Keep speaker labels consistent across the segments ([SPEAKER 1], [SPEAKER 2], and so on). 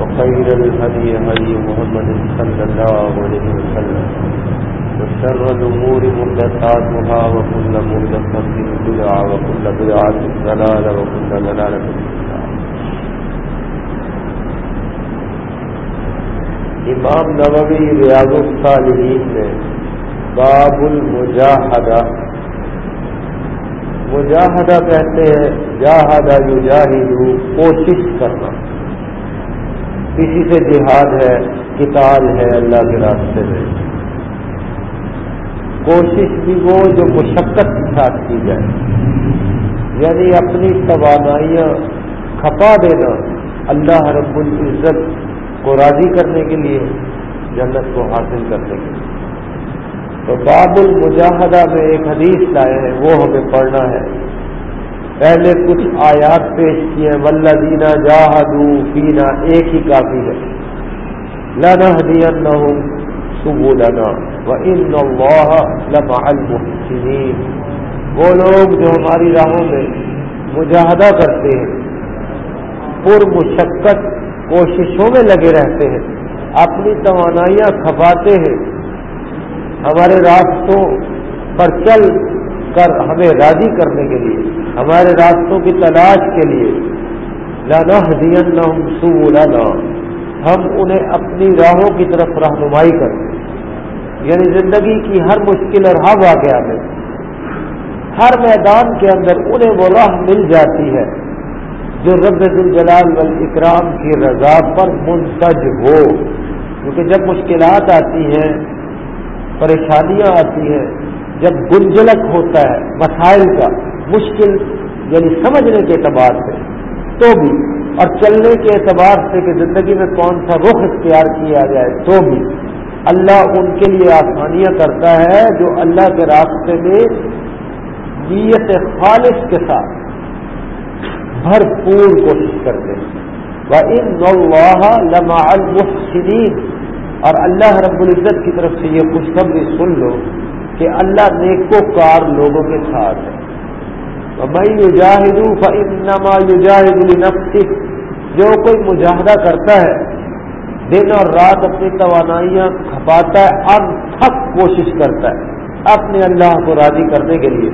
[SPEAKER 1] وخير الهدي هدي محمد صلى الله عليه وسلم. وشر الأمور محدثاتها وكل محدثة بدعة وكل بدعة ضلالة وكل ضلالة امام نووی ریاض الصالحین میں باب المجاہدہ، مجاہدہ کہتے ہیں، جاہدہ یجاہدو، کوشش کرنا۔ کسی سے جہاد ہے کتاب ہے اللہ کے راستے میں۔ کوشش بھی وہ جو مشقت کے ساتھ کی جائے۔ یعنی اپنی توانائیاں کھپا دینا اللہ رب العزت کو راضی کرنے کے لیے جنت کو حاصل کرنے کے لیے۔ تو باب المجاہدہ میں ایک حدیث لائے ہیں وہ ہمیں پڑھنا ہے۔ پہلے کچھ آیات پیش کیے ولہ دینا جاہدو پینا ایک ہی کافی ہے۔ لنا دین سبو لنا و ان لمع المحسنین وہ لوگ جو ہماری راہوں میں مجاہدہ کرتے ہیں پر مشقت کوششوں میں لگے رہتے ہیں، اپنی توانائیاں کھپاتے ہیں، ہمارے راستوں پر چل کر ہمیں راضی کرنے کے لیے، ہمارے راستوں کی تلاش کے لیے۔ لانا حدین نہ ہم انہیں اپنی راہوں کی طرف رہنمائی کرتے یعنی زندگی کی ہر مشکل اور ہر واقعہ میں۔ ہر میدان کے اندر انہیں وہ راہ مل جاتی ہے جو رب الجلال والاکرام کی رضا پر منتج ہو۔ کیونکہ جب مشکلات آتی ہیں، پریشانیاں آتی ہیں جب گنجلک ہوتا ہے مسائل کا، مشکل یعنی سمجھنے کے اعتبار سے، تو بھی، اور چلنے کے اعتبار سے کہ زندگی میں کون سا رخ اختیار کیا جائے، تو بھی اللہ ان کے لیے آسانیاں کرتا ہے جو اللہ کے راستے میں نیت خالص کے ساتھ بھرپور کوشش کرتے ہیں۔ وہ ان لما المحسنین اور اللہ رب العزت کی طرف سے یہ خوشخبری سن لو کہ اللہ نیکو کار لوگوں کے ساتھ ہے۔ میں یجاہد فنما یجاہد النفسی جو کوئی مجاہدہ کرتا ہے، دن اور رات اپنی توانائیاں کھپاتا ہے اب تھک کوشش کرتا ہے اپنے اللہ کو راضی کرنے کے لیے۔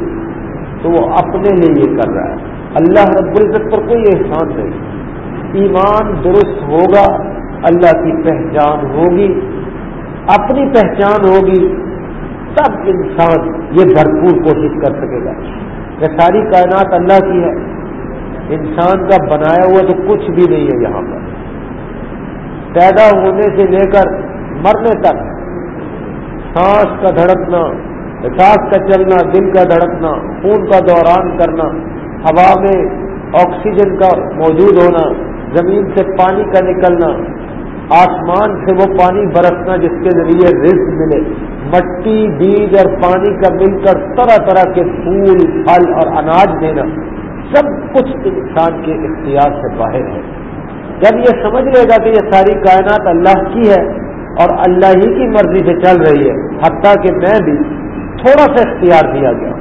[SPEAKER 1] تو وہ اپنے لیے یہ کر رہا ہے۔ اللہ رب العزت پر کوئی احسان نہیں۔ ایمان درست ہوگا، اللہ کی پہچان ہوگی۔ اپنی پہچان ہوگی تب انسان یہ بھرپور کوشش کر سکے گا۔ کہ ساری کائنات اللہ کی ہے۔ انسان کا بنایا ہوا تو کچھ بھی نہیں ہے یہاں پر۔ پیدا ہونے سے لے کر مرنے تک سانس کا دھڑکنا سانس کا چلنا، دل کا دھڑکنا، خون کا دوران کرنا، ہوا میں آکسیجن کا موجود ہونا، زمین سے پانی کا نکلنا آسمان سے وہ پانی برسنا جس کے ذریعے رزق ملے۔ مٹی، بیج اور پانی کا مل کر طرح طرح کے پھول، پھل اور اناج دینا۔ سب کچھ انسان کے اختیار سے باہر ہے۔ جب یہ سمجھ لے گا کہ یہ ساری کائنات اللہ کی ہے اور اللہ ہی کی مرضی سے چل رہی ہے، حتیٰ کہ میں بھی تھوڑا سا اختیار دیا گیا۔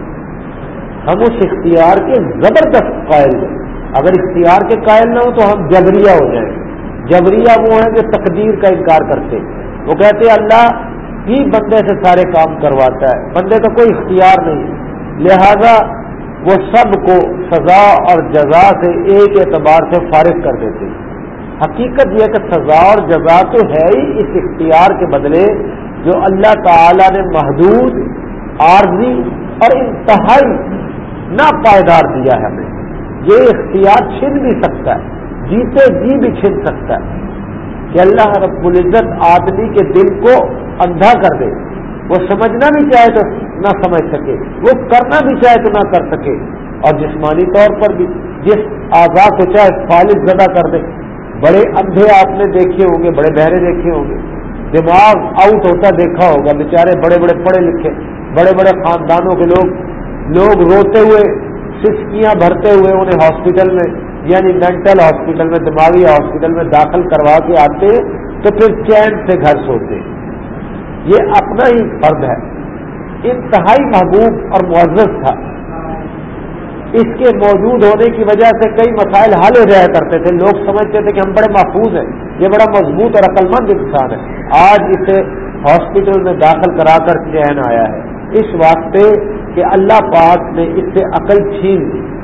[SPEAKER 1] ہم اس اختیار کے زبردست قائل ہیں۔ اگر اختیار کے قائل نہ ہو تو ہم جبریہ ہو جائیں۔ گے جبریہ وہ ہیں جو تقدیر کا انکار کرتے وہ کہتے اللہ ہی بندے سے سارے کام کرواتا ہے، بندے کا کوئی اختیار نہیں۔ لہذا وہ سب کو سزا اور جزا سے ایک اعتبار سے فارغ کر دیتے حقیقت یہ کہ سزا اور جزا تو ہے ہی اس اختیار کے بدلے جو اللہ تعالی نے محدود، عارضی اور انتہائی ناپائیدار دیا ہے ہمیں۔ یہ اختیار چھن بھی سکتا ہے۔ جیتے جی بھی چھن سکتا ہے کہ اللہ رب العزت آدمی کے دل کو اندھا کر دے۔ وہ سمجھنا بھی چاہے تو نہ سمجھ سکے، وہ کرنا بھی چاہے تو نہ کر سکے۔ اور جسمانی طور پر بھی جس آزاد کو چاہے فالد زدہ کر دے۔ بڑے اندھے آپ نے دیکھے ہوں گے، بڑے بہرے دیکھے ہوں گے۔ دماغ آؤٹ ہوتا دیکھا ہوگا، بیچارے بڑے بڑے پڑھے لکھے۔ بڑے بڑے خاندانوں کے لوگ لوگ روتے ہوئے، سسکیاں بھرتے ہوئے انہیں ہاسپٹل میں یعنی مینٹل ہاسپٹل میں، دماغی ہاسپٹل میں داخل کروا کے آتے تو پھر چین سے گھر سوتے۔ یہ اپنا ہی فرد ہے۔ انتہائی محبوب اور معزز تھا۔ اس کے موجود ہونے کی وجہ سے کئی مسائل حل ہو جایا کرتے تھے۔ لوگ سمجھتے تھے کہ ہم بڑے محفوظ ہیں۔ یہ بڑا مضبوط اور عقل مند انسان ہے۔ آج اسے ہاسپٹل میں داخل کرا کر چین آیا ہے۔ اس واسطے کہ اللہ پاک نے اس سے عقل چھین لی۔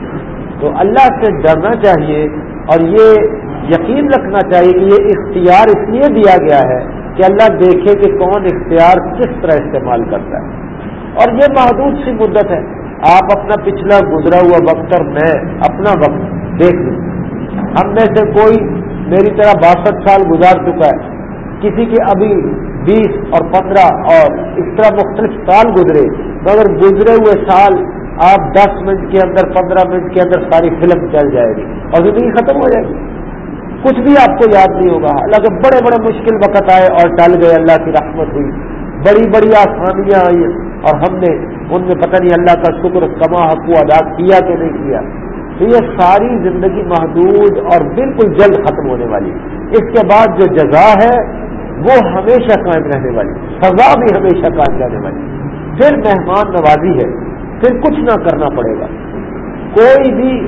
[SPEAKER 1] تو اللہ سے ڈرنا چاہیے اور یہ یقین رکھنا چاہیے کہ یہ اختیار اس لیے دیا گیا ہے کہ اللہ دیکھے کہ کون اختیار کس طرح استعمال کرتا ہے۔ اور یہ محدود سی مدت ہے۔ آپ اپنا پچھلا گزرا ہوا وقت اور میں اپنا وقت دیکھ لوں ہم میں سے کوئی میری طرح باسٹھ سال گزار چکا ہے۔ کسی کے ابھی بیس اور پندرہ اور اس طرح مختلف سال گزرے، مگر گزرے ہوئے سال آپ دس منٹ کے اندر، پندرہ منٹ کے اندر ساری فلم چل جائے گی اور زندگی ختم ہو جائے گی۔ کچھ بھی آپ کو یاد نہیں ہوگا۔ اللہ بڑے بڑے مشکل وقت آئے اور ٹل گئے، اللہ کی رحمت ہوئی۔ بڑی بڑی آسانیاں آئی اور ہم نے ان میں پتہ نہیں اللہ کا شکر کما حقوق ادا کیا کہ نہیں کیا۔ تو یہ ساری زندگی محدود اور بالکل جلد ختم ہونے والی۔ اس کے بعد جو جزا ہے، وہ ہمیشہ قائم رہنے والی۔ سزا بھی ہمیشہ قائم رہنے والی۔ پھر مہمان نوازی ہے پھر کچھ نہ کرنا پڑے گا۔ کوئی بھی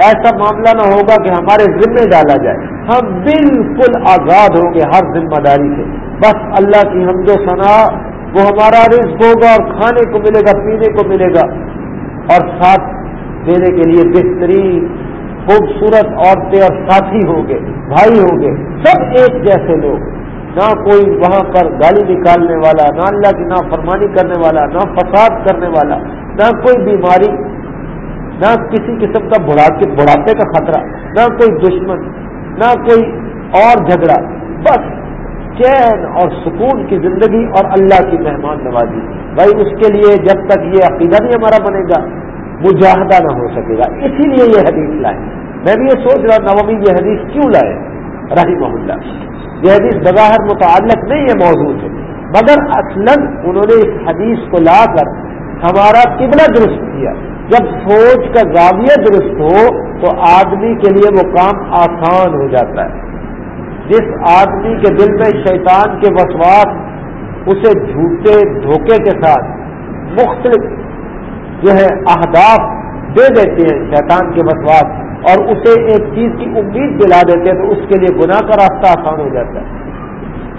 [SPEAKER 1] ایسا معاملہ نہ ہوگا کہ ہمارے ذمے ڈالا جائے۔ ہم بالکل آزاد ہوں گے ہر ذمہ داری سے۔ بس اللہ کی ہم جو سنا وہ ہمارا رزق ہوگا اور کھانے کو ملے گا، پینے کو ملے گا۔ اور ساتھ دینے کے لیے بہترین، خوبصورت عورتیں اور ساتھی ہوں گے، بھائی ہوں گے، سب ایک جیسے لوگ۔ نہ کوئی وہاں پر گالی نکالنے والا، نہ اللہ کی نہ فرمانی کرنے والا، نہ فساد کرنے والا، نہ کوئی بیماری، نہ کسی قسم کا بڑھاپے کا خطرہ، نہ کوئی دشمن، نہ کوئی اور جھگڑا، بس چین اور سکون کی زندگی اور اللہ کی مہمان نوازی۔ بھائی اس کے لیے جب تک یہ عقیدہ نہیں ہمارا بنے گا، مجاہدہ نہ ہو سکے گا۔ اسی لیے یہ حدیث لائے۔ میں بھی یہ سوچ رہا نومی یہ حدیث کیوں لائے؟ رحیم محلہ حدیث بظاہر متعلق نہیں ہے موضوع سے مگر اصلاً انہوں نے اس حدیث کو لا کر ہمارا قبلہ درست کیا۔ جب سوچ کا زاویہ درست ہو تو آدمی کے لیے وہ کام آسان ہو جاتا ہے۔ جس آدمی کے دل میں شیطان کے وسواس، اسے جھوٹے دھوکے کے ساتھ مختلف جو ہے اہداف دے دیتے ہیں شیطان کے وسواس۔ اور اسے ایک چیز کی امید دلا دیتے ہیں تو اس کے لیے گناہ کا راستہ آسان ہو جاتا ہے۔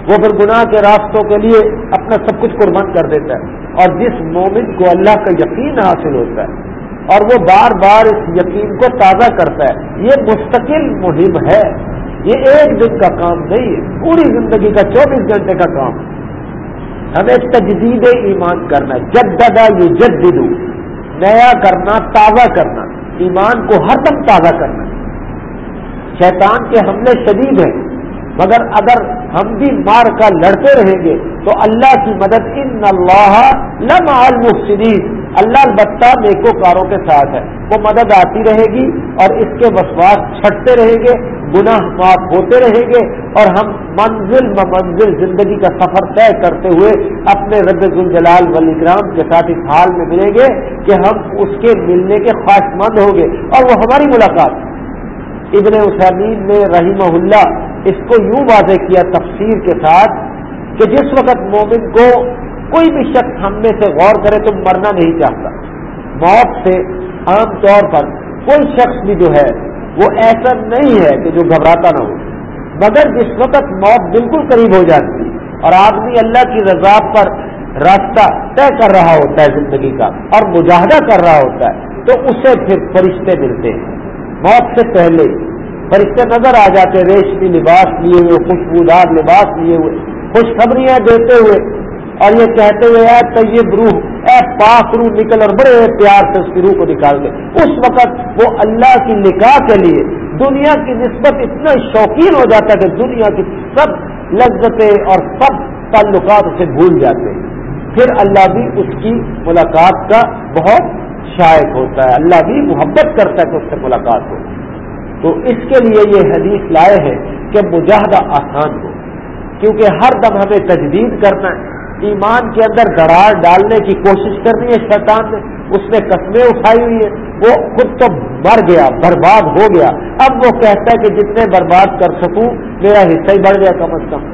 [SPEAKER 1] وہ پھر گناہ کے راستوں کے لیے اپنا سب کچھ قربان کر دیتا ہے۔ اور جس مومن کو اللہ کا یقین حاصل ہوتا ہے اور وہ بار بار اس یقین کو تازہ کرتا ہے، یہ مستقل مہم ہے۔ یہ ایک دن کا کام نہیں ہے پوری زندگی کا چوبیس گھنٹے کا کام۔ ہمیں تجدید ایمان کرنا ہے۔ جب دادا یہ جد نیا کرنا، تازہ کرنا۔ ایمان کو ہر دم تازہ کرنا۔ شیطان کے حملے شدید ہیں، مگر اگر ہم بھی مار کا لڑتے رہیں گے تو اللہ کی مدد ان اللہ لم المفسدین اللہ البتہ نیکو کاروں کے ساتھ ہے۔ وہ مدد آتی رہے گی اور اس کے وسواس چھٹتے رہیں گے، گناہ معاف ہوتے رہیں گے اور ہم منزل منزل زندگی کا سفر طے کرتے ہوئے اپنے رب الجلال ولی کرام کے ساتھ اس حال میں ملیں گے کہ ہم اس کے ملنے کے خواہش مند ہوں گے۔ اور وہ ہماری ملاقات۔ ابن حسین نے رحمہ اللہ اس کو یوں واضح کیا تفسیر کے ساتھ کہ جس وقت مومن کو کوئی بھی شخص ہم میں سے غور کرے تو مرنا نہیں چاہتا۔ موت سے عام طور پر کوئی شخص بھی جو ہے، وہ ایسا نہیں ہے کہ جو گھبراتا نہ ہو۔ مگر جس وقت موت بالکل قریب ہو جاتی اور آدمی اللہ کی رضا پر راستہ طے کر رہا ہوتا ہے زندگی کا اور مجاہدہ کر رہا ہوتا ہے، تو اسے پھر فرشتے ملتے ہیں۔ موت سے پہلے فرشتے نظر آ جاتے، ریشمی لباس لیے ہوئے، خوشبودار لباس لیے ہوئے، خوشخبریاں دیتے ہوئے۔ اور یہ کہتے ہوئے اے طیب روح، اے پاک روح نکل اور بڑے پیار سے اس کی روح کو نکال دے. اس وقت وہ اللہ کی نکاح کے لیے دنیا کی نسبت اتنا شوقین ہو جاتا ہے کہ دنیا کی سب لذتیں اور سب تعلقات اسے بھول جاتے ہیں۔ پھر اللہ بھی اس کی ملاقات کا بہت شائق ہوتا ہے۔ اللہ بھی محبت کرتا ہے کہ اس سے ملاقات ہو۔ تو اس کے لیے یہ حدیث لائے ہیں کہ مجاہدہ آسان ہو، کیونکہ ہر دم ہمیں تجدید کرنا ہے۔ ایمان کے اندر درار ڈالنے کی کوشش کرنی ہے شیطان نے۔ اس نے قسمیں اٹھائی ہوئی ہیں۔ وہ خود تو مر گیا، برباد ہو گیا۔ اب وہ کہتا ہے کہ جتنے برباد کر سکوں، میرا حصہ ہی بڑھ گیا کم از کم۔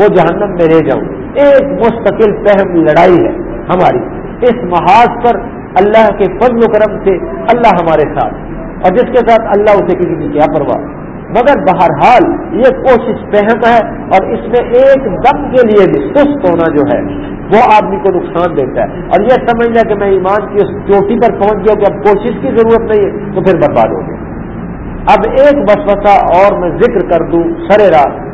[SPEAKER 1] وہ جہنم میں رہ جاؤں۔ ایک مستقل فہم لڑائی ہے ہماری۔ اس محاذ پر اللہ کے فضل و کرم سے اللہ ہمارے ساتھ۔ اور جس کے ساتھ اللہ اسے کسی کی کیا پرواہ۔ مگر بہرحال یہ کوشش فہم ہے اور اس میں ایک دم کے لیے بھی سست ہونا جو ہے، وہ آدمی کو نقصان دیتا ہے۔ اور یہ سمجھ لیں کہ میں ایمان کی اس چوٹی پر پہنچ گیا کہ اب کوشش کی ضرورت نہیں ہے، تو پھر برباد ہو گیا۔ اب ایک وسوسہ اور میں ذکر کر دوں، سرے رات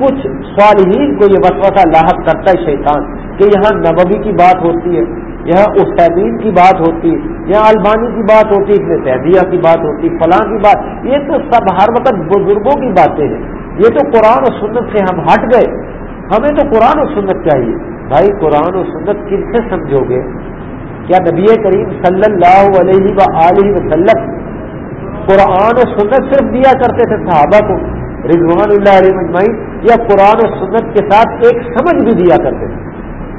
[SPEAKER 1] کچھ صالحین کو یہ وسوسہ لاحق کرتا ہے شیطان کہ یہاں نبوی کی بات ہوتی ہے۔ یہاں استعمین کی بات ہوتی، یہاں البانی کی بات ہوتی ابن تحدیہ کی بات ہوتی، فلاں کی بات، یہ تو سب ہر وقت بزرگوں کی باتیں ہیں۔ یہ تو قرآن و سنت سے ہم ہٹ گئے۔ ہمیں تو قرآن و سنت چاہیے۔ بھائی، قرآن و سنت کن سے سمجھو گے؟ کیا نبی کریم صلی اللہ علیہ و وسلم قرآن و سنت صرف دیا کرتے تھے صحابہ کو، رضوان اللہ علیہ مجمعین یا قرآن و سنت کے ساتھ ایک سمجھ بھی دیا کرتے تھے۔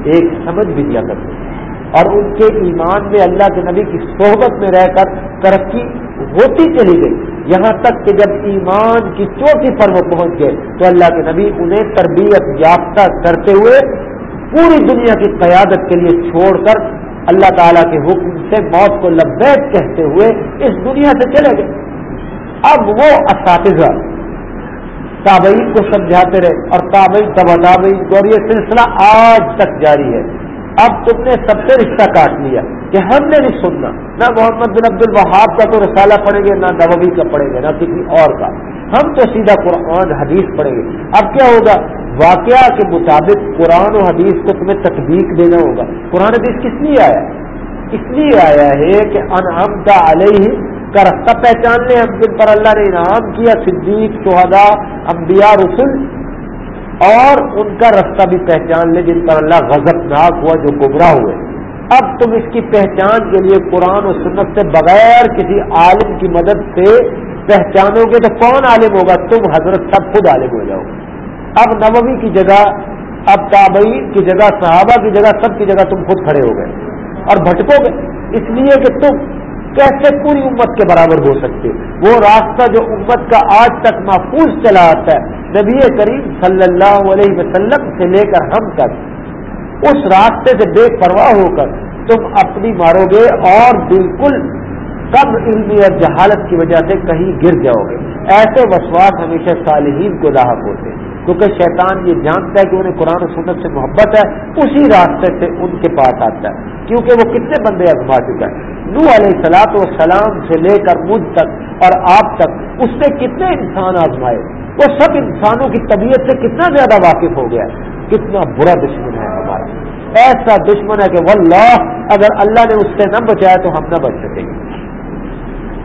[SPEAKER 1] ایک سمجھ بھی دیا کرتے تھے۔ اور ان کے ایمان میں اللہ کے نبی کی صحبت میں رہ کر ترقی ہوتی چلی گئی۔ یہاں تک کہ جب ایمان کی چوٹی پر وہ پہنچ گئے تو اللہ کے نبی انہیں تربیت یافتہ کرتے ہوئے پوری دنیا کی قیادت کے لیے چھوڑ کر اللہ تعالیٰ کے حکم سے موت کو لبیک کہتے ہوئے اس دنیا سے چلے گئے۔ اب وہ اساتذہ تابعین کو سمجھاتے رہے اور تابعین تبا تابعین اور یہ سلسلہ آج تک جاری ہے۔ اب تم نے سب سے رشتہ کاٹ لیا کہ ہم نے نہیں سننا۔ نہ محمد بن عبد الوہاب کا تو رسالہ پڑھیں گے، نہ نبوی کا پڑھیں گے، نہ کسی اور کا۔ ہم تو سیدھا قرآن، حدیث پڑھیں گے۔ اب کیا ہوگا؟ واقعہ کے مطابق قرآن و حدیث کو تمہیں تقدیق دینا ہوگا۔ قرآن حدیث کس لیے آیا؟ اس لیے آیا ہے کہ انعام علیہ کا رستہ پہچان لیں ہم جن پر اللہ نے انعام کیا، صدیق شہدا انبیاء رسول اور ان کا رستہ بھی پہچان لے جن پر اللہ غضب ناک ہوا جو گمراہ ہوئے۔ اب تم اس کی پہچان کے لیے قرآن و سنت سے بغیر کسی عالم کی مدد سے پہچانو گے تو کون عالم ہوگا؟ تم حضرت سب خود عالم ہو جاؤ۔ گے اب نووی کی جگہ، اب تابعین کی جگہ، صحابہ کی جگہ، سب کی جگہ تم خود کھڑے ہو گئے اور بھٹکو گے۔ اس لیے کہ تم کیسے پوری امت کے برابر ہو سکتے؟ وہ راستہ جو امت کا آج تک محفوظ چلا آتا ہے، نبی کریم صلی اللہ علیہ وسلم سے لے کر ہم تک۔ اس راستے سے بے پرواہ ہو کر تم اپنی مارو گے اور بالکل کم علمی اور جہالت کی وجہ سے کہیں گر جاؤ گے۔ ایسے وسواس ہمیشہ صالحین کو لاحق ہوتے ہیں۔ کیونکہ شیطان یہ جانتا ہے کہ انہیں قرآن و سنت سے محبت ہے، اسی راستے سے ان کے پاس آتا ہے۔ کیونکہ وہ کتنے بندے ازما چکا ہے نو علیہ سلاط و سلام سے لے کر مجھ تک اور آپ تک اس نے کتنے انسان آزمائے۔ وہ سب انسانوں کی طبیعت سے کتنا زیادہ واقف ہو گیا۔ کتنا برا دشمن ہے ہمارا۔ ایسا دشمن ہے کہ واللہ، اگر اللہ نے اس سے نہ بچایا تو ہم نہ بچ سکیں گے۔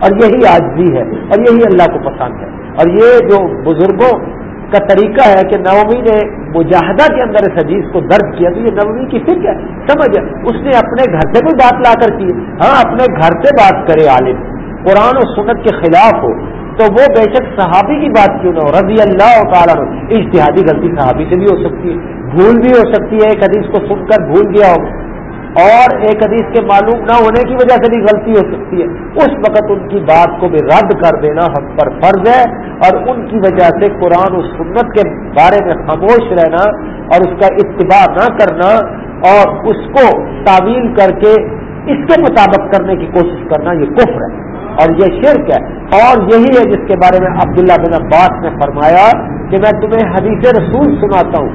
[SPEAKER 1] اور یہی آج بھی ہے اور یہی اللہ کو پسند ہے۔ اور یہ جو بزرگوں کا طریقہ ہے کہ نومی نے مجاہدہ کے اندر اس حدیث کو درج کیا تو یہ نومی کی فکر ہے، سمجھ اس نے اپنے گھر سے کوئی بات لا کر کی۔ ہاں اپنے گھر سے بات کرے عالم۔ قرآن و سنت کے خلاف ہو۔ تو وہ بے شک صحابی کی بات کیوں نہ ہو؟ رضی اللہ تعالیٰ اشتہادی غلطی صحابی سے بھی ہو سکتی ہے۔ بھول بھی ہو سکتی ہے ایک حدیث کو سن کر بھول گیا ہو۔ اور ایک حدیث کے معلوم نہ ہونے کی وجہ سے بھی غلطی ہو سکتی ہے۔ اس وقت ان کی بات کو بھی رد کر دینا ہم پر فرض ہے اور ان کی وجہ سے قرآن و سنت کے بارے میں خاموش رہنا اور اس کا اتباع نہ کرنا اور اس کو تعویل کر کے اس کے مطابق کرنے کی کوشش کرنا، یہ کفر ہے اور یہ شرک ہے۔ اور یہی ہے جس کے بارے میں عبداللہ بن عباس نے فرمایا کہ میں تمہیں حدیث رسول سناتا ہوں،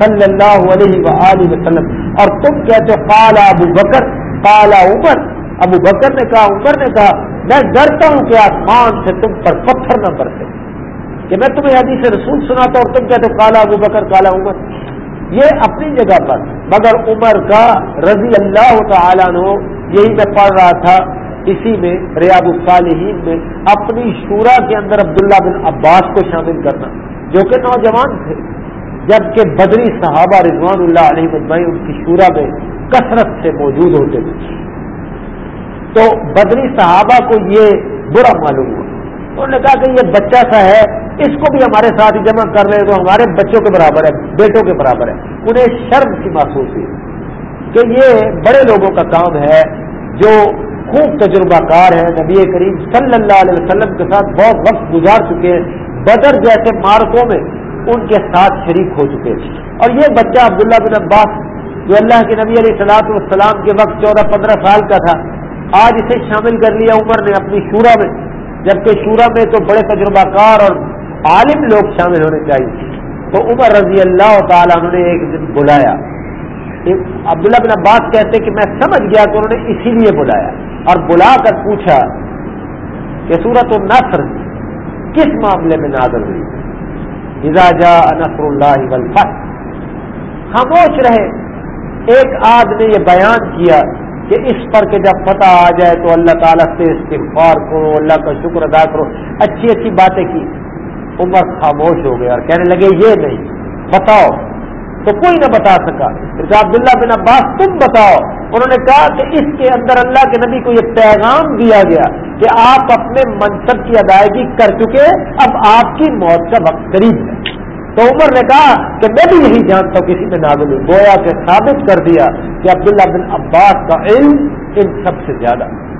[SPEAKER 1] صلی اللہ علیہ وآلہ وسلم۔ اور تم کہتے ہو کالا ابو بکر کالا عمر۔ ابو بکر نے کہا، عمر نے کہا، میں ڈرتا ہوں کہ آسمان سے تم پر پتھر نہ برسے۔ کہ میں تمہیں حدیث رسول سناتا ہوں اور تم کہتے ہو کالا ابو بکر کالا عمر۔ یہ اپنی جگہ پر۔ مگر عمر کا رضی اللہ تعالیٰ نے یہی میں پڑھ رہا تھا، اسی میں، ریاض الصالحین میں، اپنی شورا کے اندر عبداللہ بن عباس کو شامل کرنا، جو کہ نوجوان تھے۔ جبکہ بدری صحابہ رضوان اللہ علیہ مجمعی ان کی شورا میں کثرت سے موجود ہوتے تھے۔ تو بدری صحابہ کو یہ برا معلوم ہوا۔ انہوں نے کہا کہ یہ بچہ سا ہے، اس کو بھی ہمارے ساتھ جمع کر لیں تو ہمارے بچوں کے برابر ہے، بیٹوں کے برابر ہے۔ انہیں شرم کی محسوس ہوئی کہ یہ بڑے لوگوں کا کام ہے، جو خوب تجربہ کار ہیں۔ نبی کریم صلی اللہ علیہ وسلم کے ساتھ بہت وقت گزار چکے ہیں۔ بدر جیسے مارکوں میں ان کے ساتھ شریک ہو چکے اور یہ بچہ عبداللہ بن عباس، جو اللہ کے نبی علیہ السلاط والسلام کے وقت چودہ پندرہ سال کا تھا، آج اسے شامل کر لیا عمر نے اپنی شورا میں۔ جبکہ شورا میں تو بڑے تجربہ کار اور عالم لوگ شامل ہونے چاہیے۔ تو عمر رضی اللہ تعالیٰ انہوں نے ایک دن بلایا۔ عبداللہ بن عباس کہتے کہ میں سمجھ گیا کہ انہوں نے اسی لیے بلایا۔ اور بلا کر پوچھا کہ سورت النصر کس معاملے میں نازل ہوئی؟ جا نصر اللہ والفتح۔ خاموش رہے۔ ایک آدھ نے یہ بیان کیا کہ اس پر کہ جب فتح آ جائے تو اللہ تعالیٰ سے استغفار کرو، اللہ کا شکر ادا کرو۔ اچھی اچھی باتیں کی۔ عمر خاموش ہو گیا اور کہنے لگے، یہ نہیں، بتاؤ۔ تو کوئی نہ بتا سکا۔ پھر عبداللہ بن عباس، تم بتاؤ۔ انہوں نے کہا کہ اس کے اندر اللہ کے نبی کو یہ پیغام دیا گیا کہ آپ اپنے منصب کی ادائیگی کر چکے، اب آپ کی موت کا وقت قریب۔ ہے تو عمر نے کہا کہ میں بھی یہی جانتا ہوں، کسی میں نازل گویا کے ثابت کر دیا کہ عبداللہ بن عباس کا علم ان سب سے زیادہ۔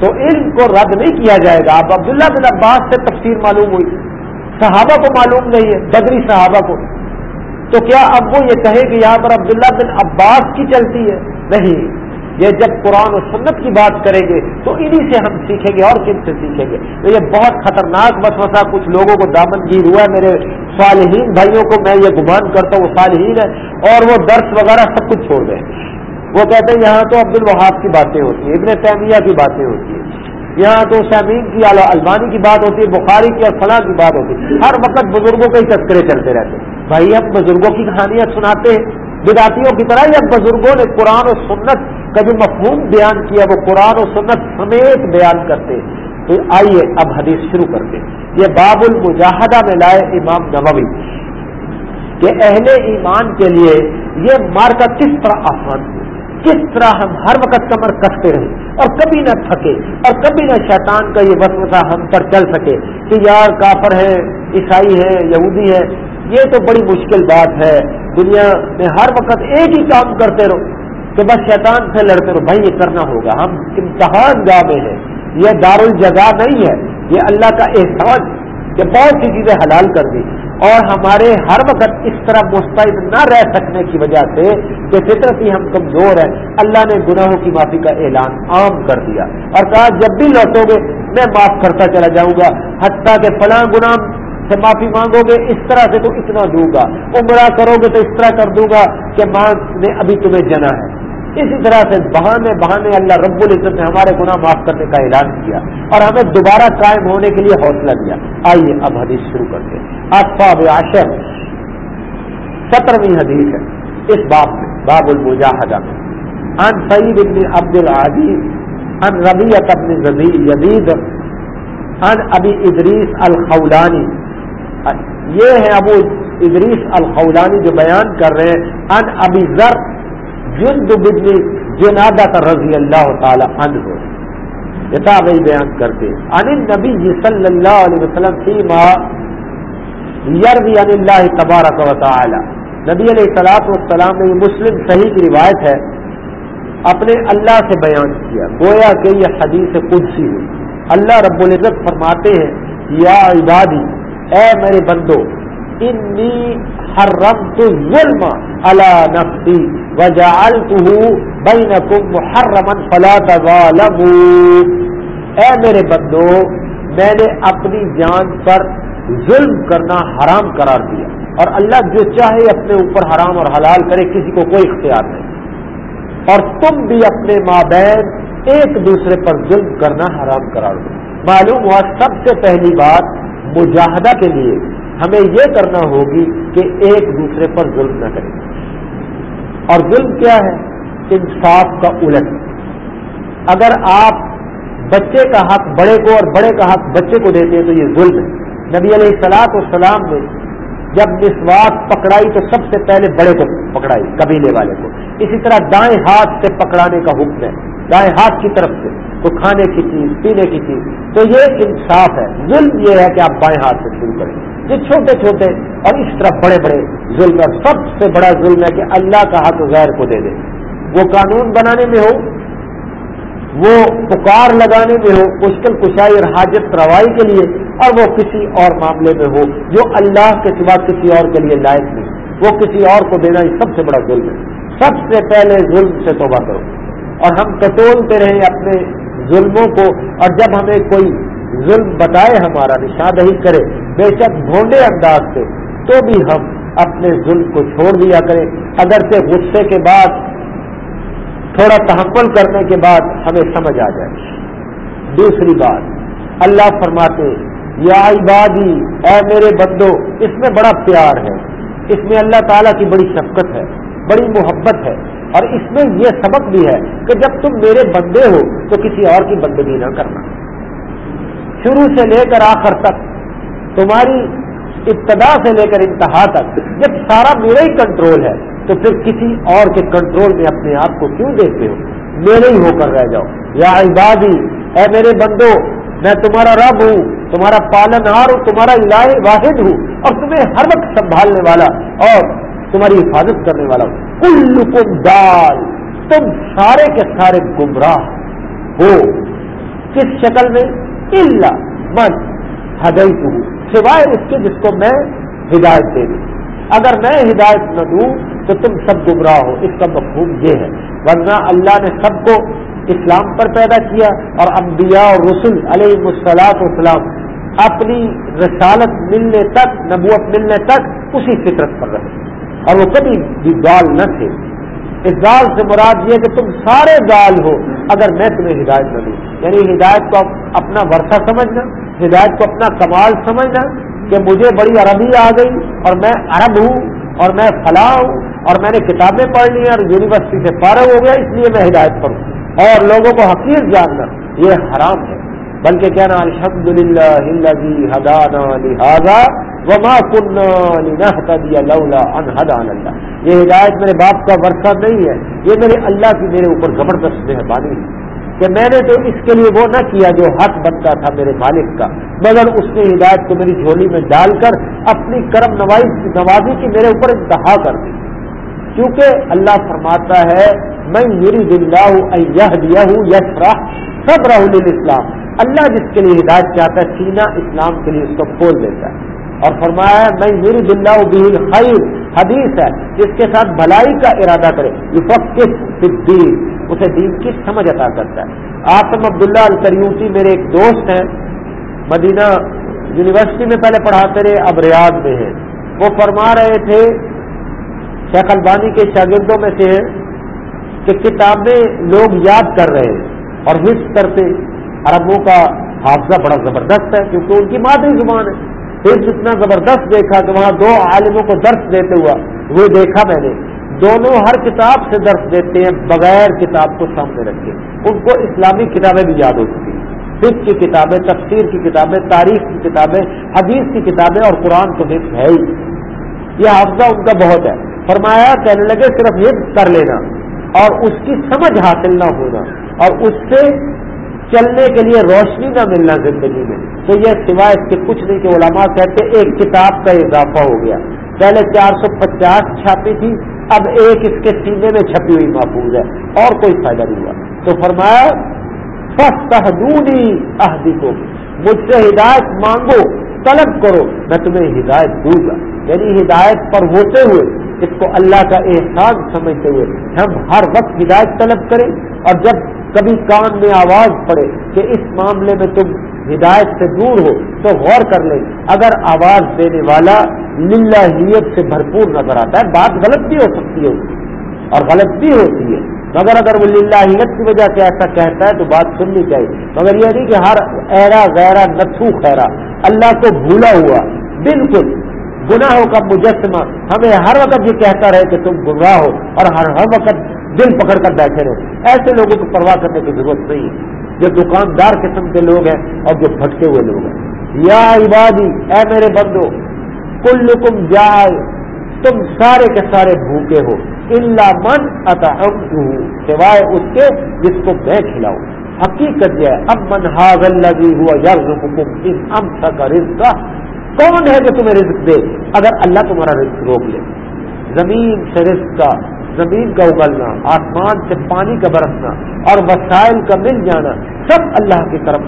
[SPEAKER 1] تو علم کو رد نہیں کیا جائے گا۔ اب عبداللہ بن عباس سے تفسیر معلوم ہوئی۔ صحابہ کو معلوم نہیں ہے، بدری صحابہ کو۔ تو کیا اب وہ یہ کہے کہ یہاں پر عبداللہ بن عباس کی چلتی ہے؟ نہیں۔ یہ جب قرآن و سنت کی بات کریں گے تو انہی سے ہم سیکھیں گے اور کن سے سیکھیں گے؟ تو یہ بہت خطرناک مسوسہ کچھ لوگوں کو دامن گیر ہوا ہے، میرے صالحین بھائیوں کو میں یہ گمان کرتا ہوں، وہ صالحین ہے اور وہ درس وغیرہ سب کچھ چھوڑ دیں۔ وہ کہتے ہیں، یہاں تو عبد الوہاب کی باتیں ہوتی ہیں، ابن تیمیہ کی باتیں ہوتی ہیں۔ یہاں تو سیمین کی المانی کی بات ہوتی ہے، بخاری کی اور فلاں کی بات ہوتی ہے۔ ہر وقت بزرگوں کے ہی تذکرے چلتے رہتے ہیں۔ بھائی ہم بزرگوں کی کہانیاں سناتے ہیں۔ بداتیوں کی طرح یا بزرگوں نے قرآن و سنت کا جو مفہوم بیان کیا، وہ قرآن و سنت سمیت بیان کرتے تو آئیے اب حدیث شروع کرتے۔ یہ باب المجاہدہ میں لائے امام نووی کہ اہل ایمان کے لیے یہ مارکا کس طرح آسان ہو کس طرح ہم ہر وقت کمر کستے رہیں اور کبھی نہ تھکے اور کبھی نہ شیطان کا یہ وسوسہ ہم پر چل سکے کہ یار کافر ہے عیسائی ہے یہودی ہے یہ تو بڑی مشکل بات ہے۔ دنیا میں ہر وقت ایک ہی کام کرتے رہو کہ بس شیطان سے لڑتے رہو۔ بھائی، یہ کرنا ہوگا۔ ہم امتحان گاہ میں ہیں۔ یہ دار الجگا نہیں ہے۔ یہ اللہ کا احساس کہ بہت سی چیزیں حلال کر دی۔ اور ہمارے ہر وقت اس طرح مستعد نہ رہ سکنے کی وجہ سے کہ فطرت ہی ہم کمزور ہیں، اللہ نے گناہوں کی معافی کا اعلان عام کر دیا۔ اور کہا، جب بھی لوٹو گے، میں معاف کرتا چلا جاؤں گا۔ حتیٰ کہ فلاں گناہ سے معافی مانگو گے، اس طرح سے تو اتنا دوں گا۔ عمرہ کرو گے تو اس طرح کر دوں گا کہ ماں نے ابھی تمہیں جنا ہے۔ اسی طرح سے بہانے بہانے اللہ رب العزت نے ہمارے گناہ معاف کرنے کا اعلان کیا۔ اور ہمیں دوبارہ قائم ہونے کے لیے حوصلہ دیا۔ آئیے اب حدیث شروع کرتے اصفاب عاشر سترویں حدیث ہے۔ اس باب میں باب المجاہدہ میں ان سعید ابن عبد العزیز ان ربیعت ابن زبید ان ابی ادریس الخولانی۔ یہ ہے ابو ادریس الخولانی جو بیان کر رہے ہیں۔ ان ابی ذر جلد بدنی جنادہ رضی اللہ تعالی عنہ۔ ہو کتاب بیان کرتے ان نبی صلی اللہ علیہ وسلم فی ما یروی ان اللہ تبارک و تعالی نبی علیہ السلاط والسلام نے یہ مسلم صحیح کی روایت ہے، اپنے اللہ سے بیان کیا۔ گویا کہ یہ حدیث قدسی ہوئی اللہ رب العزت فرماتے ہیں، یا عبادی، اے میرے بندو، انی حرمت ظلم على نفسی وجعلته بینکم محرما فلا تظالموا۔ اے میرے بندو، میں نے اپنی جان پر ظلم کرنا حرام قرار دیا اور اللہ جو چاہے اپنے اوپر حرام اور حلال کرے، کسی کو کوئی اختیار نہیں۔ اور تم بھی اپنے ماں بہن ایک دوسرے پر ظلم کرنا حرام قرار دو۔ معلوم ہوا سب سے پہلی بات مجاہدہ کے لیے ہمیں یہ کرنا ہوگی کہ ایک دوسرے پر ظلم نہ کریں۔ اور ظلم کیا ہے؟ انصاف کا الٹ۔ اگر آپ بچے کا حق بڑے کو اور بڑے کا حق بچے کو دیتے ہیں تو یہ ظلم ہے۔ نبی علیہ السلاط والسلام نے جب مسواک پکڑائی تو سب سے پہلے بڑے کو پکڑائی، قبیلے والے کو۔ اسی طرح دائیں ہاتھ سے پکڑانے کا حکم ہے، دائیں ہاتھ کی طرف سے تو کھانے کی چیز، پینے کی چیز۔ تو یہ انصاف ہے، ظلم یہ ہے کہ آپ بائیں ہاتھ سے شروع کریں۔ یہ چھوٹے چھوٹے اور اس طرح بڑے بڑے ظلم ہے سب سے بڑا ظلم ہے کہ اللہ کا حق غیر کو دے دے۔ وہ قانون بنانے میں ہو وہ پکار لگانے میں ہو، مشکل کشائی اور حاجت روائی کے لیے، اور وہ کسی اور معاملے میں ہو، جو اللہ کے سوا کسی اور کے لیے لائق نہیں۔ وہ کسی اور کو دینا یہ سب سے بڑا ظلم ہے۔ سب سے پہلے ظلم سے توبہ کرو۔ اور ہم کٹولتے رہیں اپنے ظلموں کو، اور جب ہمیں کوئی ظلم بتائے ہمارا نشاندہی کرے، بے شک بھونڈے انداز سے، تو بھی ہم اپنے ظلم کو چھوڑ دیا کریں۔ اگرچہ غصے کے بعد تھوڑا تحمل کرنے کے بعد ہمیں سمجھ آ جائے۔ دوسری بات، اللہ فرماتے یا عبادی، اے میرے بندو، اس میں بڑا پیار ہے۔ اس میں اللہ تعالیٰ کی بڑی شفقت ہے، بڑی محبت ہے۔ اور اس میں یہ سبق بھی ہے کہ جب تم میرے بندے ہو تو کسی اور کی بندگی نہ کرنا۔ شروع سے لے کر آخر تک، تمہاری ابتدا سے لے کر انتہا تک جب سارا میرا ہی کنٹرول ہے۔ تو پھر کسی اور کے کنٹرول میں اپنے آپ کو کیوں دیکھتے ہو؟ میرے ہی ہو کر رہ جاؤ یا عبادی، اے میرے بندو، میں تمہارا رب ہوں، تمہارا پالن ہار ہوں، تمہارا الہ واحد ہوں، اور تمہیں ہر وقت سنبھالنے والا اور تمہاری حفاظت کرنے والا ہوں۔ کل دال، تم سارے کے سارے گمراہ ہو۔ کس شکل میں؟ اللہ من ہدئی ہوں سوائے اس کے جس کو میں ہدایت دے دوں۔ اگر میں ہدایت نہ دوں تو تم سب گمراہ ہو۔ اس کا مفہوم یہ ہے۔ ورنہ اللہ نے سب کو اسلام پر پیدا کیا اور انبیاء اور رسول علیہ مسلاط اسلام اپنی رسالت ملنے تک، نبوت ملنے تک اسی فطرت پر رہے۔ اور وہ کبھی بھی گال نہ تھے۔ اس گال سے مراد یہ کہ تم سارے گال ہو۔ اگر میں تمہیں ہدایت نہ دوں یعنی ہدایت کو اپنا ورثہ سمجھنا، ہدایت کو اپنا کمال سمجھنا کہ مجھے بڑی عربی آ گئی اور میں عرب ہوں اور میں فلاں ہوں اور میں نے کتابیں پڑھ لی اور یونیورسٹی سے فارغ ہو گیا، اس لیے میں ہدایت کروں۔ اور لوگوں کو حقیق جاننا، یہ حرام ہے۔ بلکہ کہنا الحمد للہ ہدانا وما لولا ان ہدان اللہ یہ ہدایت میرے باپ کا ورثہ نہیں ہے۔ یہ میرے اللہ کی میرے اوپر زبردست مہربانی ہے کہ میں نے تو اس کے لیے وہ نہ کیا جو حق بنتا تھا میرے مالک کا۔ مگر اس نے ہدایت کو میری جھولی میں ڈال کر اپنی کرم نواز نوازی کی میرے اوپر انتہا کر دی۔ کیونکہ اللہ فرماتا ہے میں میری دلّا ہوں دیا ہوں یش راہ سب راہل اسلام اللہ جس کے لیے ہدایت چاہتا ہے سینا اسلام کے لیے اس کو کھول دیتا ہے۔ اور فرمایا ہے میں میری دلّا بل خیر حدیث ہے، جس کے ساتھ بھلائی کا ارادہ کرے۔ یہ اسے دین کی سمجھ عطا کرتا ہے۔ آسم عبداللہ الکریوتی میرے ایک دوست ہیں۔ مدینہ یونیورسٹی میں پہلے پڑھاتے رہے، اب ریاض میں ہیں وہ فرما رہے تھے، شیخ البانی کے شاگردوں میں سے ہیں کہ کتابیں لوگ یاد کر رہے ہیں اور حص کرتے عربوں کا حافظہ بڑا زبردست ہے، کیونکہ ان کی مادری زبان ہے۔ پھر جتنا زبردست دیکھا کہ وہاں دو عالموں کو درس دیتے ہوا، وہ دیکھا میں نے۔ دونوں ہر کتاب سے درس دیتے ہیں، بغیر کتاب کو سامنے رکھے۔ ان کو اسلامی کتابیں بھی یاد ہو چکی ہیں فکر کی کتابیں، تفسیر کی کتابیں، تاریخ کی کتابیں، حدیث کی کتابیں اور قرآن کو حفظ ہے ہی۔ یہ حافظہ ان کا بہت ہے۔ فرمایا، کہنے لگے، صرف حفظ کر لینا اور اس کی سمجھ حاصل نہ ہونا اور اس سے چلنے کے لیے روشنی نہ ملنا زندگی میں۔ تو یہ سوائے اس کے کچھ نہیں کہ علماء کہتے ایک کتاب کا اضافہ ہو گیا۔ پہلے چار سو پچاس چھاپی تھی، اب ایک اس کے سینے میں چھپی ہوئی محفوظ ہے اور کوئی فائدہ نہیں ہوا۔ تو فرمایا تحدودی اہدی کو مجھ سے ہدایت مانگو، طلب کرو، میں تمہیں ہدایت دوں گا۔ یعنی ہدایت پر ہوتے ہوئے، اس کو اللہ کا احساس سمجھتے ہوئے ہم ہر وقت ہدایت طلب کریں۔ اور جب کبھی کان میں آواز پڑے کہ اس معاملے میں تم ہدایت سے دور ہو، تو غور کر لیں۔ اگر آواز دینے والا للہیت سے بھرپور نظر آتا ہے، بات غلط بھی ہو سکتی ہے۔ اور غلط بھی ہوتی ہے۔ مگر اگر وہ للہیت کی وجہ سے ایسا کہتا ہے تو بات سننی چاہیے۔ مگر یہ نہیں کہ ہر ایرا غیرا نتھو خیرا۔ اللہ کو بھولا ہوا۔ بالکل۔ گناہوں کا مجسمہ۔ ہمیں ہر وقت یہ کہتا رہے کہ تم گمراہ ہو اور ہر ہر وقت دل پکڑ کر بیٹھے رہے ایسے لوگوں کو پرواہ کرنے کی ضرورت نہیں ہے۔ جو دکاندار قسم کے لوگ ہیں اور جو بھٹکے ہوئے لوگ ہیں۔ یا عبادی، اے میرے بندو کل جائے۔ تم سارے کے سارے بھوکے ہو۔ اللہ من اطم سوائے اس کے جس کو میں کھلاؤں۔ حقیقت یہ ہے اب من حاض اللہ ہوا ان ام رزق کون ہے جو تمہیں رزق دے؟ اگر اللہ تمہارا رزق روک لے۔ زمین سے رزق کا، زمین کا اگلنا، آسمان سے پانی کا برسنا اور وسائل کا مل جانا، سب اللہ کی طرف۔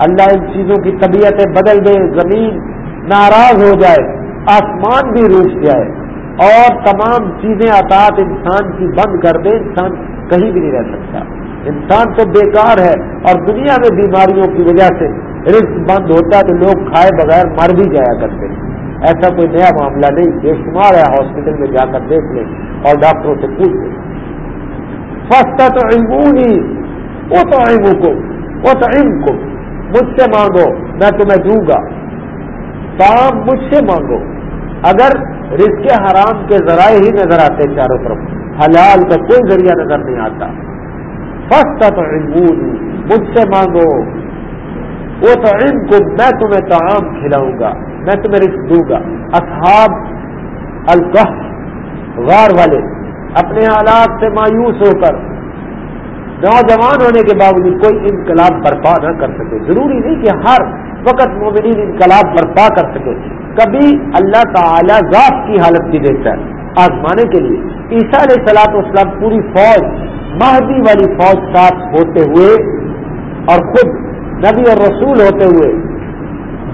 [SPEAKER 1] اللہ ان چیزوں کی طبیعتیں بدل دے زمین ناراض ہو جائے، آسمان بھی روٹ جائے۔ اور تمام چیزیں اطاعت انسان کی بند کر دے انسان کہیں بھی نہیں رہ سکتا۔ انسان تو بیکار ہے اور دنیا میں بیماریوں کی وجہ سے رزق بند ہوتا ہے تو لوگ کھائے بغیر مر بھی جایا کرتے ہیں۔ ایسا کوئی نیا معاملہ نہیں، بے شمار ہے، ہاسپٹل میں جا کر دیکھ لیں اور ڈاکٹروں سے پوچھ لیں۔ فستا تو ہی وہ تو علم کو وہ تو علم کو مجھ سے مانگو، میں تمہیں دوں گا۔ کام مجھ سے مانگو۔ اگر رزق حرام کے ذرائع ہی نظر آتے چاروں طرف۔ حلال کا کوئی ذریعہ نظر نہیں آتا۔ فسٹ تو مجھ سے مانگو۔ وہ تو علم کو میں تمہیں تعام کھلاؤں گا، میں تمہیں رزق دوں گا۔ اصحاب القح غار والے، اپنے حالات سے مایوس ہو کر، نوجوان ہونے کے باوجود کوئی انقلاب برپا نہ کر سکے۔ ضروری نہیں کہ ہر وقت مومنین انقلاب برپا کر سکے۔ کبھی اللہ تعالی ذات کی حالت بھی دیتا ہے آزمانے کے لیے۔ عیسیٰ علیہ سلاط اسلام پوری فوج، مہدی والی فوج ساتھ ہوتے ہوئے اور خود نبی اور رسول ہوتے ہوئے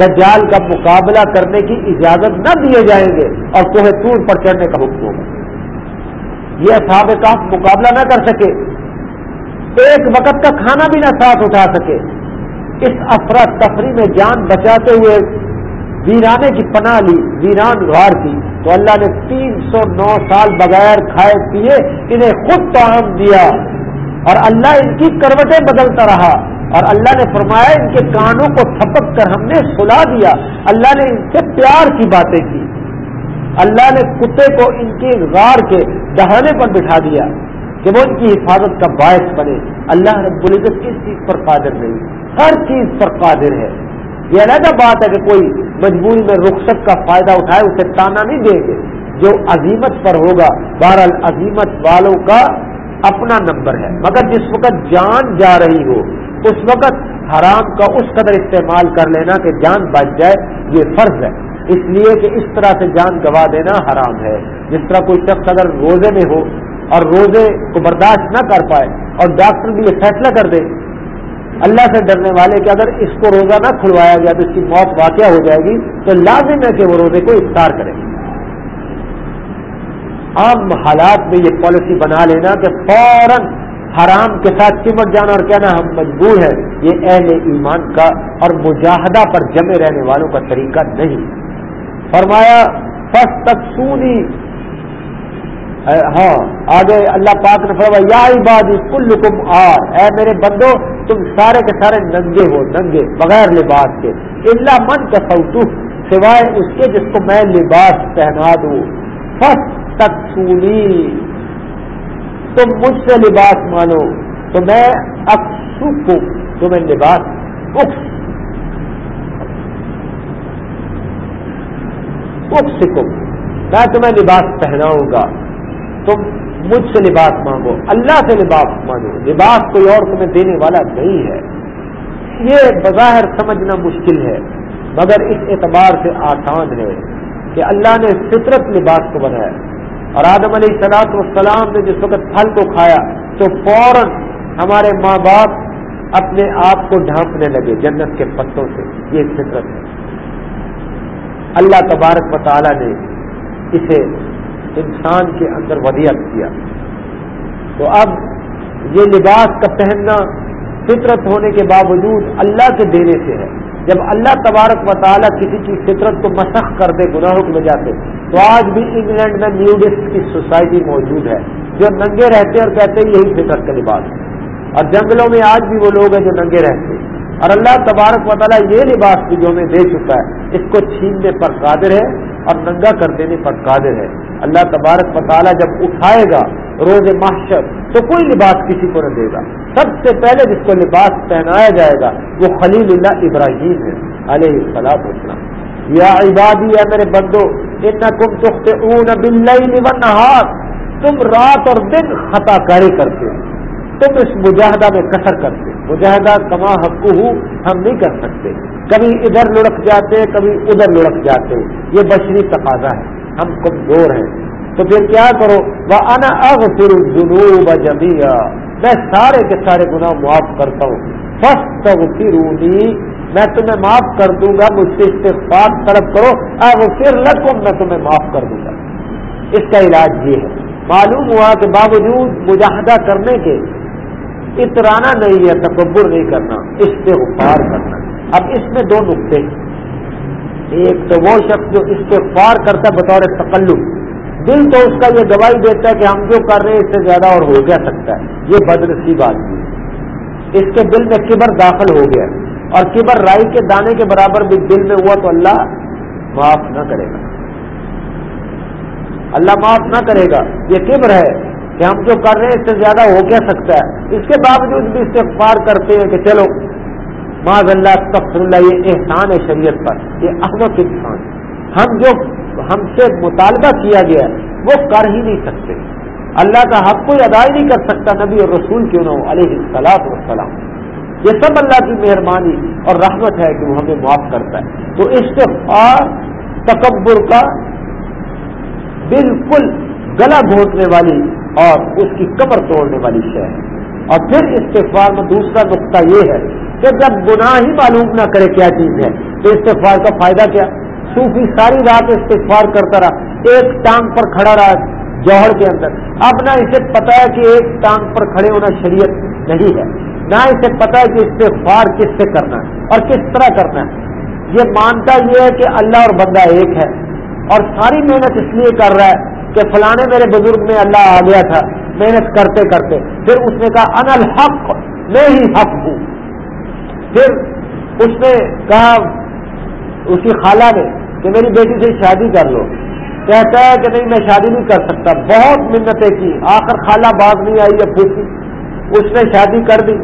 [SPEAKER 1] دجال کا مقابلہ کرنے کی اجازت نہ دیے جائیں گے اور کوہ تور پر چڑھنے کا حکم ہوگا۔ یہ اصحاب کا مقابلہ نہ کر سکے۔ ایک وقت کا کھانا بھی نہ ساتھ اٹھا سکے۔ اس افراد تفریح میں جان بچاتے ہوئے ویرانے کی پناہ لی، ویران غار کی۔ تو اللہ نے تین سو نو سال بغیر کھائے پیے، انہیں خود تعام دیا۔ اور اللہ ان کی کروٹیں بدلتا رہا۔ اور اللہ نے فرمایا، ان کے کانوں کو تھپک کر ہم نے سلا دیا۔ اللہ نے ان سے پیار کی باتیں کی۔ اللہ نے کتے کو ان کے غار کے دہانے پر بٹھا دیا کہ وہ ان کی حفاظت کا باعث بنے۔ اللہ رب العزت کس چیز پر قادر نہیں، ہر چیز پر قادر ہے۔ یہ علیحدہ بات ہے کہ کوئی مجبوری میں رخصت کا فائدہ اٹھائے، اسے تانا نہیں دیں گے۔ جو عظیمت پر ہوگا، بہرحال عظیمت والوں کا اپنا نمبر ہے۔ مگر جس وقت جان جا رہی ہو، اس وقت حرام کا اس قدر استعمال کر لینا کہ جان بچ جائے، یہ فرض ہے۔ اس لیے کہ اس طرح سے جان گوا دینا حرام ہے۔ جس طرح کوئی شخص اگر روزے میں ہو اور روزے کو برداشت نہ کر پائے اور ڈاکٹر بھی یہ فیصلہ کر دے اللہ سے ڈرنے والے کہ اگر اس کو روزہ نہ کھلوایا گیا تو اس کی موت واقع ہو جائے گی، تو لازم ہے کہ وہ روزے کو افطار کرے۔ عام حالات میں یہ پالیسی بنا لینا کہ فوراً حرام کے ساتھ چمٹ جانا اور کہنا ہم مجبور ہیں، یہ اہل ایمان کا اور مجاہدہ پر جمے رہنے والوں کا طریقہ نہیں۔ فرمایا فس تک سونی ہاں آگے اللہ پاک نے فرمایا، یا عبادی کل کم آر۔ اے میرے بندو، تم سارے کے سارے ننگے ہو، ننگے، بغیر لباس کے۔ اللہ من کا سوائے اس کے جس کو میں لباس پہنا دوں۔ فس تک سونی تم مجھ سے لباس مانو۔ تو میں اکسو کو تمہیں لباس اکس۔ اکس کو میں تمہیں لباس پہناؤں گا۔ تم مجھ سے لباس مانگو، اللہ سے لباس مانگو۔ لباس کوئی اور تمہیں دینے والا نہیں ہے۔ یہ بظاہر سمجھنا مشکل ہے، مگر اس اعتبار سے آسان ہے کہ اللہ نے فطرت لباس کو بنایا۔ اور آدم علیہ سلاط والسلام نے جس وقت پھل کو کھایا، تو فوراً ہمارے ماں باپ اپنے آپ کو ڈھانپنے لگے جنت کے پتوں سے۔ یہ فطرت ہے۔ اللہ تبارک مطالعہ نے اسے انسان کے اندر ودیت کیا۔ تو اب یہ لباس کا پہننا فطرت ہونے کے باوجود اللہ کے دینے سے ہے۔ جب اللہ تبارک و تعالیٰ کسی کی فطرت کو مسخ کر دے، گناہوں کی وجہ سے، تو آج بھی انگلینڈ میں نیوڈسٹ کی سوسائٹی موجود ہے۔ جو ننگے رہتے اور کہتے ہیں یہی فطرت کا لباس۔ ہے اور جنگلوں میں آج بھی وہ لوگ ہیں جو ننگے رہتے ہیں۔ اور اللہ تبارک و تعالیٰ یہ لباس بھی جو ہمیں دے چکا ہے، اس کو چھیننے پر قادر ہے۔ اور ننگا کر دینے پر قادر ہے۔ اللہ تبارک مطالعہ جب اٹھائے گا روز محشر، تو کوئی لباس کسی کو نہ دے گا۔ سب سے پہلے جس کو لباس پہنایا جائے گا، وہ خلیل اللہ ابراہیم ہے، علیہ السلام۔ اسلام یا عبادی ہے میرے بندو اتنا کم تخت اون بل تم رات اور دن خطا کاری کرتے ہو۔ تم اس مجاہدہ میں کثر کرتے مجاہدہ کما حق ہوں ہم نہیں کر سکتے۔ کبھی ادھر لڑک جاتے، کبھی ادھر لڑک جاتے۔ یہ بشری تقاضا ہے۔ ہم کمزور ہیں۔ تو پھر کیا کرو؟ وہ انا اب پھر جنوب جمیا میں سارے کے سارے گناہ معاف کرتا ہوں۔ فسٹ پھر میں تمہیں معاف کر دوں گا۔ مجھ سے استفاد طلب کرو۔ اب پھر لکم میں تمہیں معاف کر دوں گا۔ اس کا علاج یہ ہے۔ معلوم ہوا کہ باوجود مجاہدہ کرنے کے اترانا نہیں ہے، تکبر نہیں کرنا، استغفار کرنا۔ اب اس میں دو نقطے۔ ایک تو وہ شخص جو استغفار کرتا ہے بطور تقلب۔ دل تو اس کا یہ گواہی دیتا ہے کہ ہم جو کر رہے ہیں اس سے زیادہ اور ہو گیا سکتا ہے۔ یہ بدرسی بات ہے۔ اس کے دل میں کبر داخل ہو گیا۔ اور کبر رائی کے دانے کے برابر بھی دل میں ہوا تو اللہ معاف نہ کرے گا۔ اللہ معاف نہ کرے گا۔ یہ کبر ہے۔ کہ ہم جو کر رہے ہیں اس سے زیادہ ہو کیا سکتا ہے؟ اس کے باوجود بھی استغفار کرتے ہیں کہ چلو معذ اللہ تفصر اللہ، یہ احسان ہے شریعت پر، یہ احمد انسان ہم جو، ہم سے مطالبہ کیا گیا ہے، وہ کر ہی نہیں سکتے۔ اللہ کا حق کوئی ادا ہی نہیں کر سکتا، نبی اور رسول کیوں نہ ہو، علیہ السلاط وسلام یہ سب اللہ کی مہربانی اور رحمت ہے کہ وہ ہمیں معاف کرتا ہے۔ تو استغفار، تکبر کا بالکل گلا گھونٹنے والی اور اس کی کمر توڑنے والی شے ہے۔ اور پھر استغفار میں دوسرا نقطہ یہ ہے کہ جب گناہ ہی معلوم نہ کرے کیا چیز ہے، تو استغفار کا فائدہ کیا؟ صوفی ساری رات استغفار کرتا رہا، ایک ٹانگ پر کھڑا رہا جوہر کے اندر۔ اب نہ اسے پتا ہے کہ ایک ٹانگ پر کھڑے ہونا شریعت نہیں ہے، نہ اسے پتا ہے کہ استغفار کس سے کرنا ہے اور کس طرح کرنا ہے۔ یہ مانتا یہ ہے کہ اللہ اور بندہ ایک ہے اور ساری محنت اس لیے کر رہا ہے کہ فلانے میرے بزرگ میں اللہ آ گیا تھا، محنت کرتے کرتے۔ پھر اس نے کہا ان الحق، میں ہی حق ہوں۔ پھر اس نے کہا اسی خالہ نے کہ میری بیٹی سے شادی کر لو۔ کہتا ہے کہ نہیں، میں شادی نہیں کر سکتا۔ بہت منتیں کی۔ آخر خالہ باغ نہیں آئی یا پھوسی۔ اس نے شادی کر دی۔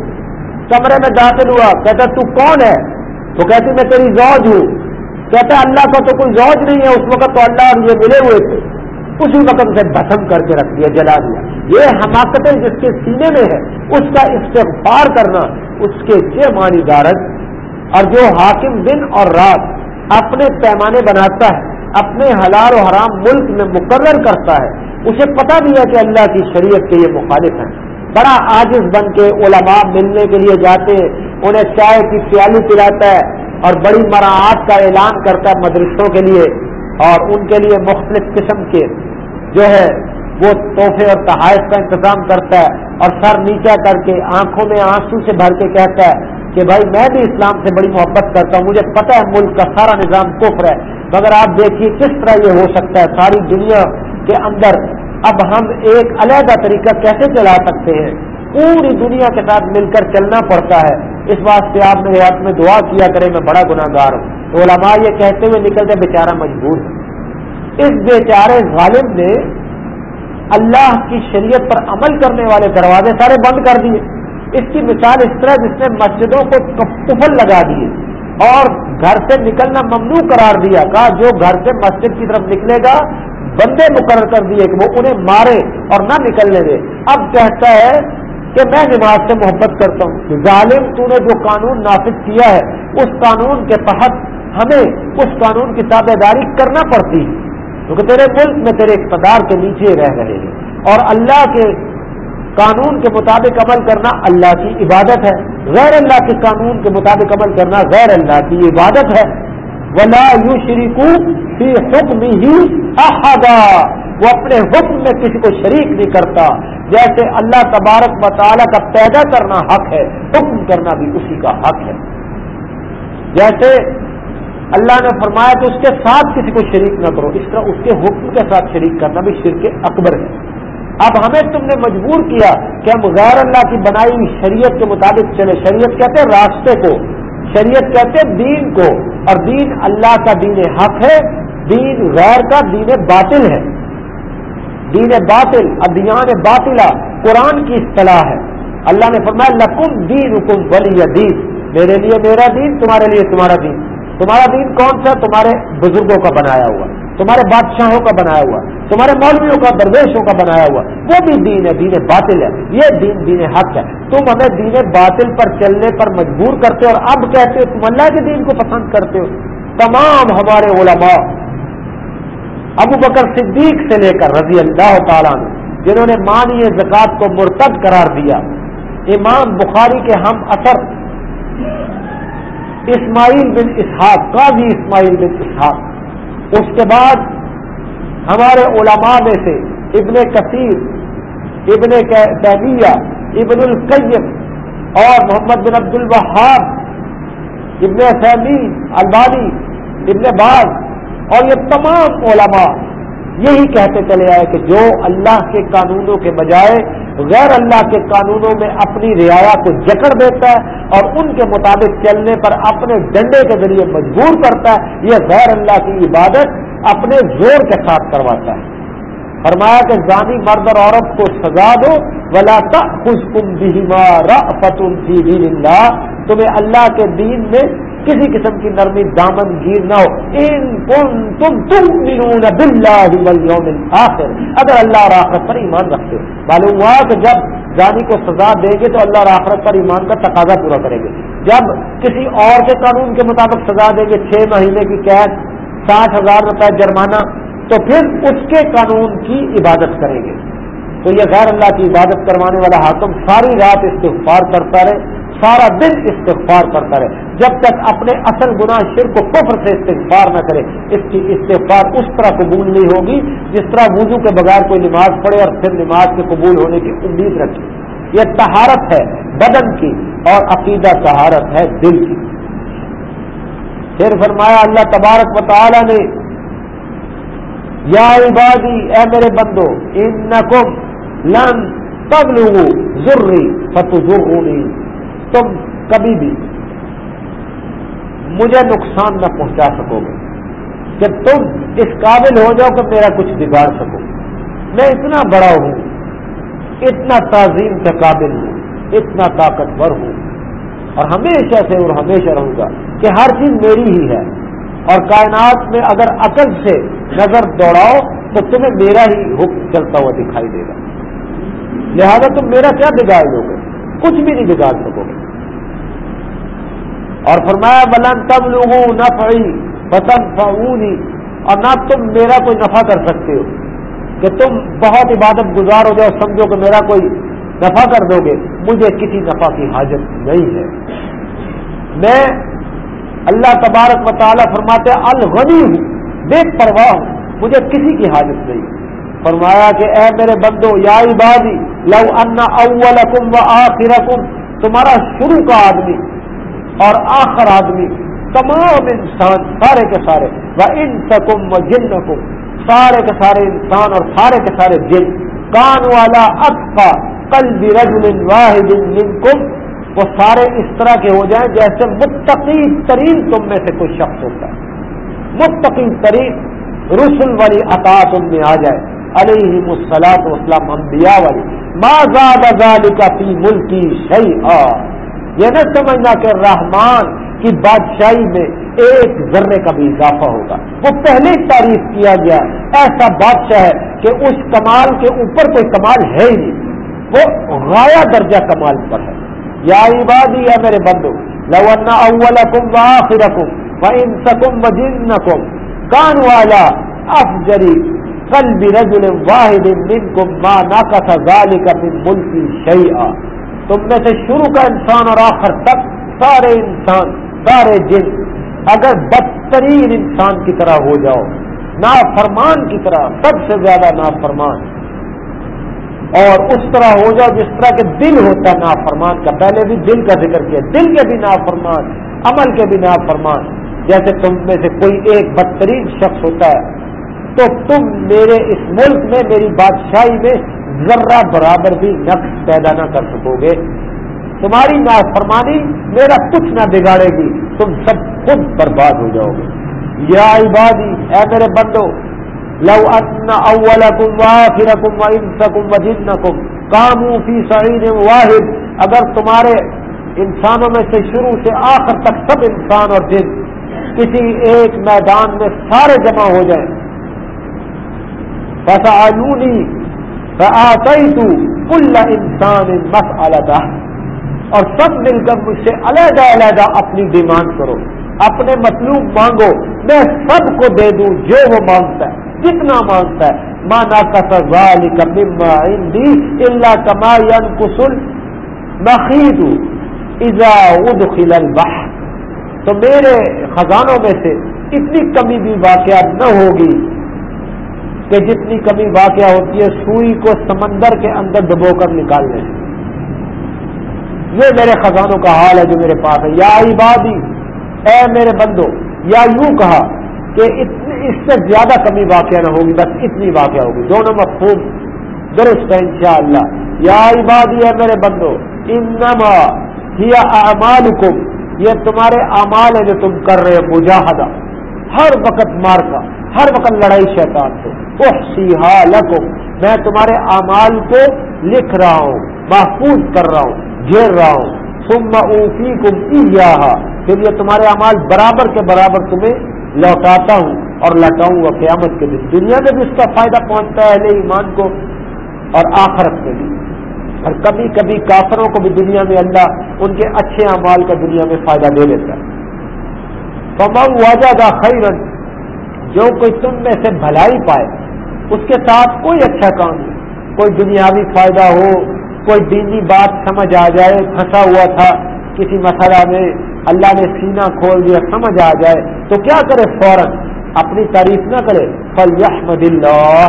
[SPEAKER 1] کمرے میں داخل ہوا۔ کہتا، تو کون ہے؟ تو کہتی، میں تیری زوج ہوں۔ کہتا، اللہ کا تو کوئی زوج نہیں ہے۔ اس وقت تو اللہ اور یہ ملے ہوئے تھے۔ اسی وقت سے بسم کر کے رکھ دیا، جلا دیا۔ یہ حماقتیں جس کے سینے میں ہے اس کا استغفار کرنا اس کے چھ مانی دارت اور جو حاکم دن اور رات اپنے پیمانے بناتا ہے، اپنے حلال و حرام ملک میں مقرر کرتا ہے، اسے پتا بھی ہے کہ اللہ کی شریعت کے یہ مخالف ہیں بڑا عاجز بن کے علماء ملنے کے لیے جاتے ہیں، انہیں چائے کی پیالی پلاتا ہے اور بڑی مراعات کا اعلان کرتا ہے مدرسوں کے لیے۔ اور ان کے لیے مختلف قسم کے جو ہے وہ تحفے اور تحائف کا انتظام کرتا ہے اور سر نیچا کر کے آنکھوں میں آنسو سے بھر کے کہتا ہے کہ بھائی میں بھی اسلام سے بڑی محبت کرتا ہوں، مجھے پتہ ہے ملک کا سارا نظام کفر ہے، مگر آپ دیکھیے کس طرح یہ ہو سکتا ہے، ساری دنیا کے اندر اب ہم ایک علیحدہ طریقہ کیسے چلا سکتے ہیں؟ پوری دنیا کے ساتھ مل کر چلنا پڑتا ہے۔ اس واسطے آپ میرے ہاتھ میں دعا کیا کرے میں بڑا گناہ گار ہوں۔ علماء یہ کہتے ہوئے نکلتے بیچارہ مجبور ہے۔ اس بیچارے ظالم نے اللہ کی شریعت پر عمل کرنے والے دروازے سارے بند کر دیے۔ اس کی مثال اس طرح جس نے مسجدوں کو کفل لگا دیے اور گھر سے نکلنا ممنوع قرار دیا۔ کہا، جو گھر سے مسجد کی طرف نکلے گا، بندے مقرر کر دیے کہ وہ انہیں مارے اور نہ نکلنے دے۔ اب کہتا ہے کہ میں نماز سے محبت کرتا ہوں۔ ظالم، تو نے جو قانون نافذ کیا ہے، اس قانون کے تحت ہمیں اس قانون کی تابے داری کرنا پڑتی ہے۔ کیونکہ تیرے ملک میں تیرے اقتدار کے نیچے رہ رہے ہیں۔ اور اللہ کے قانون کے مطابق عمل کرنا اللہ کی عبادت ہے۔ غیر اللہ کے قانون کے مطابق عمل کرنا غیر اللہ کی عبادت ہے۔ ولا یو شریکو فی حکم ہی احدا وہ اپنے حکم میں کسی کو شریک نہیں کرتا۔ جیسے اللہ تبارک مطالعہ کا پیدا کرنا حق ہے، حکم کرنا بھی اسی کا حق ہے۔ جیسے اللہ نے فرمایا کہ اس کے ساتھ کسی کو شریک نہ کرو۔ اس طرح اس کے حکم کے ساتھ شریک کرنا بھی شرک اکبر ہے۔ اب ہمیں تم نے مجبور کیا کہ ہم غیر اللہ کی بنائی ہوئی شریعت کے مطابق چلے۔ شریعت کہتے ہیں راستے کو۔ شریعت کہتے ہیں دین کو۔ اور دین اللہ کا دین حق ہے۔ دین غیر کا دین باطل ہے۔ دین باطل، ادیان باطلا قرآن کی اصطلاح ہے۔ اللہ نے فرمایا، لکم دین حکم ولی دین۔ میرے لیے میرا دین، تمہارے لیے تمہارا دین۔ تمہارا دین کون سا؟ تمہارے بزرگوں کا بنایا ہوا، تمہارے بادشاہوں کا بنایا ہوا، تمہارے مولویوں کا، درویشوں کا بنایا ہوا۔ وہ بھی دین ہے، دین باطل ہے۔ یہ دین دین حق ہے۔ تم ہمیں دین باطل پر چلنے پر مجبور کرتے ہو اور اب کہتے ہو تم اللہ کے دین کو پسند کرتے ہو۔ تمام ہمارے علماء ابو بکر صدیق سے لے کر رضی اللہ تعالیٰ نے جنہوں نے مانی زکوٰۃ کو مرتد قرار دیا، امام بخاری کے ہم اثر اسماعیل بن اسحاق، قاضی اسماعیل بن اسحاق۔ اس کے بعد ہمارے علماء میں سے ابن کثیر، ابن تیمیہ، ابن القیم اور محمد بن عبد الوہاب، ابن سیمین، البانی، ابن باز اور یہ تمام علماء یہی کہتے چلے آئے کہ جو اللہ کے قانونوں کے بجائے غیر اللہ کے قانونوں میں اپنی رعایا کو جکڑ دیتا ہے اور ان کے مطابق چلنے پر اپنے ڈنڈے کے ذریعے مجبور کرتا ہے، یہ غیر اللہ کی عبادت اپنے زور کے ساتھ کرواتا ہے۔ فرمایا کہ زانی مرد اور عورت کو سزا دو، ولا خوش کم بھی اللہ تمہیں اللہ کے دین میں کسی قسم کی نرمی، دامن، گیر نہ ہو۔ ان کن تم تم آخر اگر اللہ اور آخرت پر ایمان رکھتے ہو معلوم ہوا کہ جب جانی کو سزا دیں گے تو اللہ اور آخرت پر ایمان کا تقاضا پورا کریں گے۔ جب کسی اور کے قانون کے مطابق سزا دیں گے، چھ مہینے کی قید، ساٹھ ہزار روپے جرمانہ، تو پھر اس کے قانون کی عبادت کریں گے۔ تو یہ غیر اللہ کی عبادت کروانے والا حاکم ساری رات استغفار کرتا رہے۔ سارا دن استغفار کرتا رہے۔ جب تک اپنے اصل گناہ شر کو کفر سے استغفار نہ کرے، اس کی استغفار اس طرح قبول نہیں ہوگی جس طرح وضو کے بغیر کوئی نماز پڑھے اور پھر نماز کے قبول ہونے کی امید رکھے۔ یہ تہارت ہے بدن کی اور عقیدہ تہارت ہے دل کی۔ پھر فرمایا اللہ تبارک و تعالی نے، یا عبادی، اے میرے بندو ان لن تب لوں ضروری فتح تم کبھی بھی مجھے نقصان نہ پہنچا سکو گے۔ کہ تم اس قابل ہو جاؤ کہ میرا کچھ بگاڑ سکو۔ میں اتنا بڑا ہوں، اتنا تعظیم کے قابل ہوں، اتنا طاقتور ہوں۔ اور ہمیشہ سے اور ہمیشہ رہوں گا کہ ہر چیز میری ہی ہے۔ اور کائنات میں اگر عقل سے نظر دوڑاؤ تو تمہیں میرا ہی حکم چلتا ہوا دکھائی دے گا۔ لہذا تم میرا کیا بگاڑ لو گے کچھ بھی نہیں بگاڑ سکو گے۔ اور فرمایا بلند تب لوگوں نہ پڑی پسند اور نہ تم میرا کوئی نفع کر سکتے ہو، کہ تم بہت عبادت گزار ہو جاؤ سمجھو کہ میرا کوئی نفع کر دو گے۔ مجھے کسی نفع کی حاجت نہیں ہے۔ میں اللہ تبارک و تعالیٰ فرماتے الغنی ہوں، بے پرواہ ہوں، مجھے کسی کی حاجت نہیں۔ فرمایا کہ، اے میرے بندو، یا عبادی لو ان اولکم و آخرکم، تمہارا شروع کا آدمی اور آخر آدمی تمام انسان، سارے کے سارے وہ ان سکم و جن سارے کے سارے انسان اور سارے کے سارے جن کان والا اطفا کل بھی رجل واحد منکم، وہ سارے اس طرح کے ہو جائیں جیسے متقی ترین تم میں سے کوئی شخص ہوتا ہے۔ متقی ترین رسول والی عطا تم میں آ جائے۔ علیہ مسلاط وسلم انبیاء والی۔ ما زاد ذالک فی ملکی شیئا یہ نہ سمجھنا کہ رحمان کی بادشاہی میں ایک ذرے کا بھی اضافہ ہوگا۔ وہ پہلے تعریف کیا گیا۔ ایسا بادشاہ ہے کہ اس کمال کے اوپر کوئی کمال ہے ہی نہیں۔ وہ غایا درجہ کمال پر ہے۔ یا عبادی، یا میرے بندو لونا اول کم و آخر کم و ان سکم و جن کم کان والا افجری کل بھی رجل واحد من کم ماں نا کا سا کا ملکی شعی تم میں سے شروع کا انسان اور آخر تک سارے انسان، سارے جن، اگر بدترین انسان کی طرح ہو جاؤ نا فرمان کی طرح، سب سے زیادہ نا فرمان اور اس طرح ہو جاؤ جس طرح کے دل ہوتا ہے نا فرمان کا۔ پہلے بھی دل کا ذکر کیا، دل کے بھی نا فرمان عمل کے بھی نا فرمان جیسے تم میں سے کوئی ایک بدترین شخص ہوتا ہے تو تم میرے اس ملک میں، میری بادشاہی میں ذرہ برابر بھی نقص پیدا نہ کر سکو گے۔ تمہاری نافرمانی میرا کچھ نہ بگاڑے گی، تم سب خود برباد ہو جاؤ گے۔ یا عبادی، اے میرے بندو، لو ان اولکم واخرکم وانسکم وجنکم کامو فی سعید واحد، اگر تمہارے انسانوں میں سے شروع سے آخر تک سب انسان اور جن کسی ایک میدان میں سارے جمع ہو جائیں فسالونی فآتیت کل انسان مسئلہ اور سب مل کر مجھ سے علیحدہ علیحدہ اپنی ڈیمانڈ کرو، اپنے مطلوب مانگو، میں سب کو دے دوں جو وہ مانگتا ہے، جتنا مانگتا ہے۔ مانا اللہ کما کسل نقید ازا ادخل البحر۔ تو میرے خزانوں میں سے اتنی کمی بھی واقعہ نہ ہوگی کہ جتنی کمی واقعہ ہوتی ہے، سوئی کو سمندر کے اندر ڈبو کر نکالنے یہ میرے خزانوں کا حال ہے جو میرے پاس ہے۔ یا عبادی، اے میرے بندو، یا یوں کہا کہ اس سے زیادہ کمی واقعہ نہ ہوگی، بس اتنی واقعہ ہوگی۔ دونوں مفہوم۔ درست ہے انشاءاللہ۔ یا عبادی ہے میرے بندو، انما ہی اعمال یہ تمہارے اعمال ہے جو تم کر رہے ہو، مجاہدہ۔ ہر وقت مار کا ہر وقت لڑائی شیطان سے۔ سیاح لکم، میں تمہارے اعمال کو لکھ رہا ہوں، محفوظ کر رہا ہوں، گھیر رہا ہوں۔ تم اوفی کم پھر یہ تمہارے اعمال برابر کے برابر تمہیں لوٹاتا ہوں اور لوٹاؤں گا قیامت کے دن۔ دنیا میں بھی اس کا فائدہ پہنچتا ہے، اہل ایمان کو اور آخرت میں بھی۔ اور کبھی کبھی کافروں کو بھی دنیا میں اللہ ان کے اچھے اعمال کا دنیا میں فائدہ دے دیتا ہے۔ فمنگ واجہ کا خیرن، جو کوئی تم میں سے بھلائی پائے اس کے ساتھ کوئی اچھا کام نہیں۔ کوئی دنیاوی فائدہ ہو، کوئی دینی بات سمجھ آ جائے، پھنسا ہوا تھا کسی مسئلہ میں، اللہ نے سینہ کھول دیا، سمجھ آ جائے، تو کیا کرے فوراً؟ اپنی تعریف نہ کرے۔ فل یحمد اللہ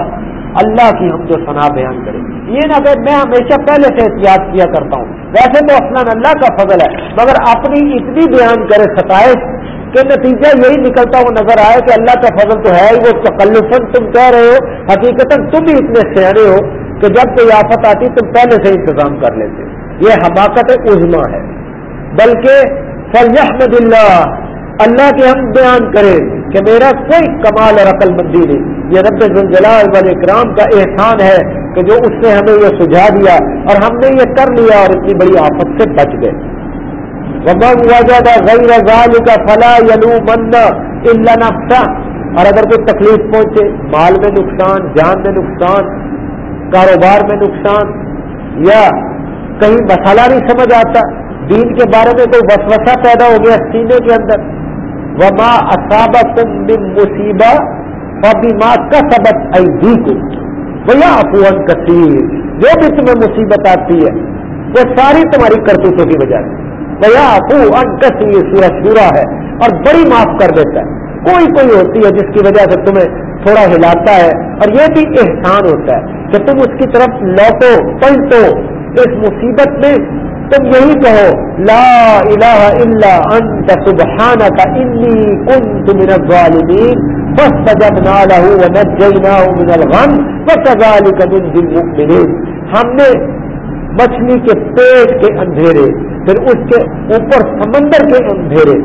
[SPEAKER 1] اللہ کی ہم جو سنا بیان کرے۔ یہ نہ کہ میں ہمیشہ پہلے سے احتیاط کیا کرتا ہوں۔ ویسے تو اصلاً اللہ کا فضل ہے، مگر اپنی اتنی بیان کرے ستائش کہ نتیجہ یہی نکلتا ہوا نظر آئے کہ اللہ کا فضل تو ہے ہی، وہ تکلفن تم کہہ رہے ہو حقیقت تم بھی اتنے سیاح ہو کہ جب کوئی آفت آتی تم پہلے سے انتظام کر لیتے۔ یہ حماقت عظما ہے۔ بلکہ فلیحمد اللہ اللہ کے ہم بیان کریں کہ میرا کوئی کمال اور عقل مندی نہیں۔ یہ رب جلال والے کرام کا احسان ہے کہ جو اس نے ہمیں یہ سجھا دیا اور ہم نے یہ کر لیا اور اتنی بڑی آفت سے بچ گئے۔ غیر کا فلا یلو منا اللہ اور اگر کوئی تکلیف پہنچے، مال میں نقصان، جان میں نقصان، کاروبار میں نقصان، یا کہیں مسالہ نہیں سمجھ آتا، دین کے بارے میں کوئی وسوسہ پیدا ہو گیا سینے کے اندر، وما اصاب تم بن مصیبہ اور ماں کا سبق ایدی کو بھیا افوہن کثیر جو بھی تمہیں مصیبت آتی ہے، وہ ساری تمہاری کرتوتوں کی وجہ سے بھیا افو ان کثیر سورہ سورا ہے اور بڑی معاف کر دیتا ہے۔ کوئی کوئی ہوتی ہے جس کی وجہ سے تمہیں تھوڑا ہلاتا ہے اور یہ بھی احسان ہوتا ہے کہ تم اس کی طرف لوٹو، پلٹو۔ اس مصیبت میں تم یہی کہو، لا الہ الا انت سبحانک انی کنت من الظالمین، فاستجبنا له ونجیناه من الغم وكذلك ننجي المؤمنین۔ ہم نے مچھلی کے پیٹ کے اندھیرے پھر اس کے اوپر سمندر کے اندھیرے،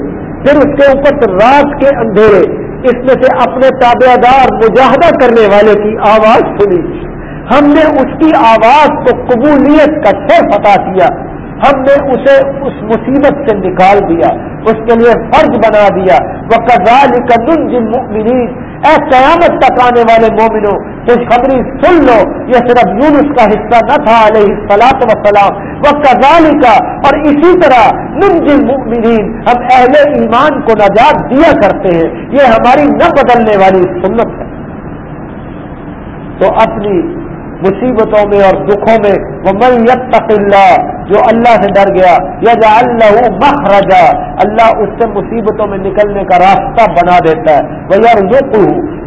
[SPEAKER 1] پھر اس کے اوپر رات کے اندھیرے، اس میں سے اپنے تابع دار مجاہدہ کرنے والے کی آواز سنی۔ ہم نے اس کی آواز کو قبولیت کا سر پتا کیا۔ ہم نے اسے اس مصیبت سے نکال دیا، اس کے لیے فرض بنا دیا۔ وہ کزال کا اے قیامت تک آنے والے مومنوں، خوشخبری سن لو۔ یہ صرف یونس کا حصہ نہ تھا، علیہ سلاط وسلام وہ کزال کا اور اسی طرح ننجل مؤمنین ہم اہل ایمان کو نجات دیا کرتے ہیں، یہ ہماری نہ بدلنے والی سنت ہے۔ تو اپنی مصیبتوں میں اور دکھوں میں وہ من یتق اللہ جو اللہ سے ڈر گیا یا جا اللہ مخرجا، اللہ اس سے مصیبتوں میں نکلنے کا راستہ بنا دیتا ہے۔ وہ یار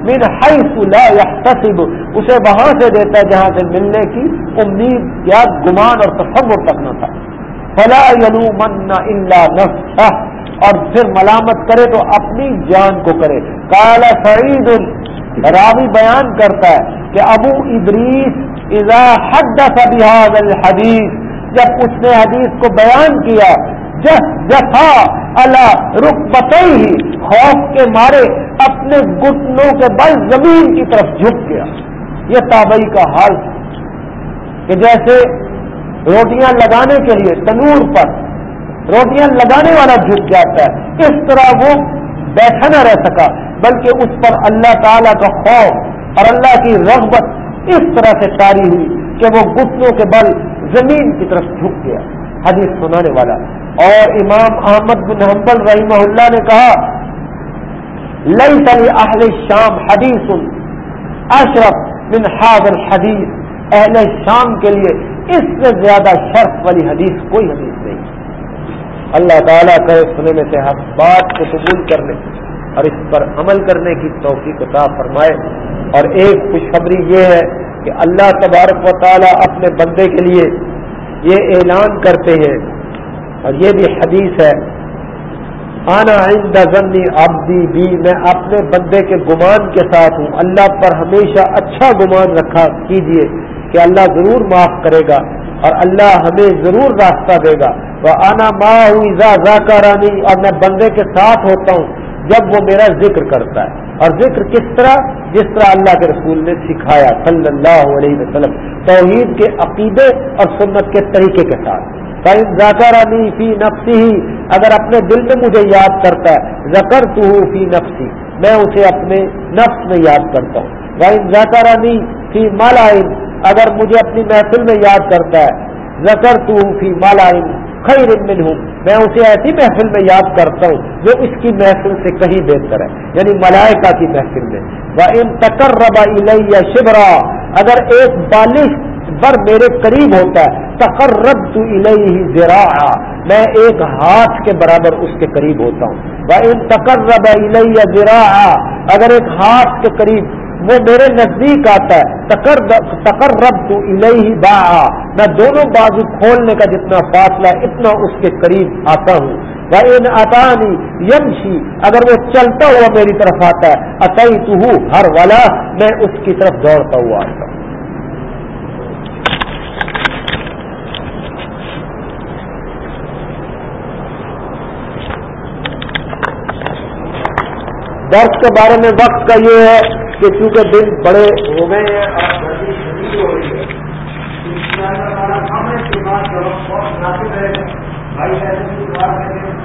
[SPEAKER 1] من حیث لا يحتسب اسے وہاں سے دیتا ہے جہاں سے ملنے کی امید یا گمان اور تصور تک نہ تھا۔ فلا یلومن الا نفسہ، اور پھر ملامت کرے تو اپنی جان کو کرے۔ کالا سعید، راوی بیان کرتا ہے کہ ابو ادریس اذا حدث بهذا الحدیث، جب اس نے حدیث کو بیان کیا جفا اللہ رخ ہی خوف کے مارے اپنے گٹنوں کے بل زمین کی طرف جھک گیا۔ یہ تابعی کا حال کہ جیسے روٹیاں لگانے کے لیے تنور پر روٹیاں لگانے والا جھک جاتا ہے، اس طرح وہ بیٹھا نہ رہ سکا، بلکہ اس پر اللہ تعالی کا خوف اور اللہ کی رغبت اس طرح سے تاری ہوئی کہ وہ گٹنوں کے بل زمین کی طرف جھک گیا۔ حدیث سنانے والا اور امام احمد بن حنبل رحمہ اللہ نے کہا لئی تلی اہل شام حدیث اشرف من حاضر الحدیث اہل شام کے لیے اس سے زیادہ شرف والی حدیث کوئی حدیث نہیں۔ اللہ تعالیٰ کرے سنے میں سے ہر بات کو قبول کرنے اور اس پر عمل کرنے کی توفیق عطا فرمائے۔ اور ایک خوشخبری یہ ہے کہ اللہ تبارک و تعالیٰ اپنے بندے کے لیے یہ اعلان کرتے ہیں اور یہ بھی حدیث ہے۔ آنا آئندہ ضنی آبدی بھی، میں اپنے بندے کے گمان کے ساتھ ہوں۔ اللہ پر ہمیشہ اچھا گمان رکھا کیجیے کہ اللہ ضرور معاف کرے گا اور اللہ ہمیں ضرور راستہ دے گا۔ وہ آنا ماں ہوں ذاکہ رانی اور میں بندے کے ساتھ ہوتا ہوں جب وہ میرا ذکر کرتا ہے۔ اور ذکر کس طرح؟ جس طرح اللہ کے رسول نے سکھایا صلی اللہ علیہ وسلم، توحید کے عقیدے اور سنت کے طریقے کے ساتھ۔ ذاکرانی فی نفسی ہی اگر اپنے دل میں مجھے یاد کرتا ہے زکر تو فی نفسی میں اسے اپنے نفس میں یاد کرتا ہوں۔ وائن ذاکرانی فی مالائن اگر مجھے اپنی محفل میں یاد کرتا ہے زکر تو فی مالائن خیر من ہوں میں اسے ایسی محفل میں یاد کرتا ہوں جو اس کی محفل سے کہیں بہتر ہے یعنی ملائکہ کی محفل میں۔ وہ ان تکر ربا شبرا، اگر ایک بالش بر میرے قریب ہوتا ہے۔ تقرب رب تو الہی زرا میں ایک ہاتھ کے برابر اس کے قریب ہوتا ہوں۔ وہ ان تکر ربا اگر ایک ہاتھ کے قریب وہ میرے نزدیک آتا ہے تکر رب تو الہی با میں دونوں بازو کھولنے کا جتنا فاصلہ اتنا اس کے قریب آتا ہوں۔ وہ ان اطانی یمشی۔ اگر وہ چلتا ہوا میری طرف آتا ہے عطائی تو ہر والا میں اس کی طرف دوڑتا ہوا آتا ہوں۔ درس کے بارے میں وقت کا یہ ہے کہ چونکہ دن بڑے ہو گئے ہیں اور گرمی شدید ہو رہی ہے۔ بھائی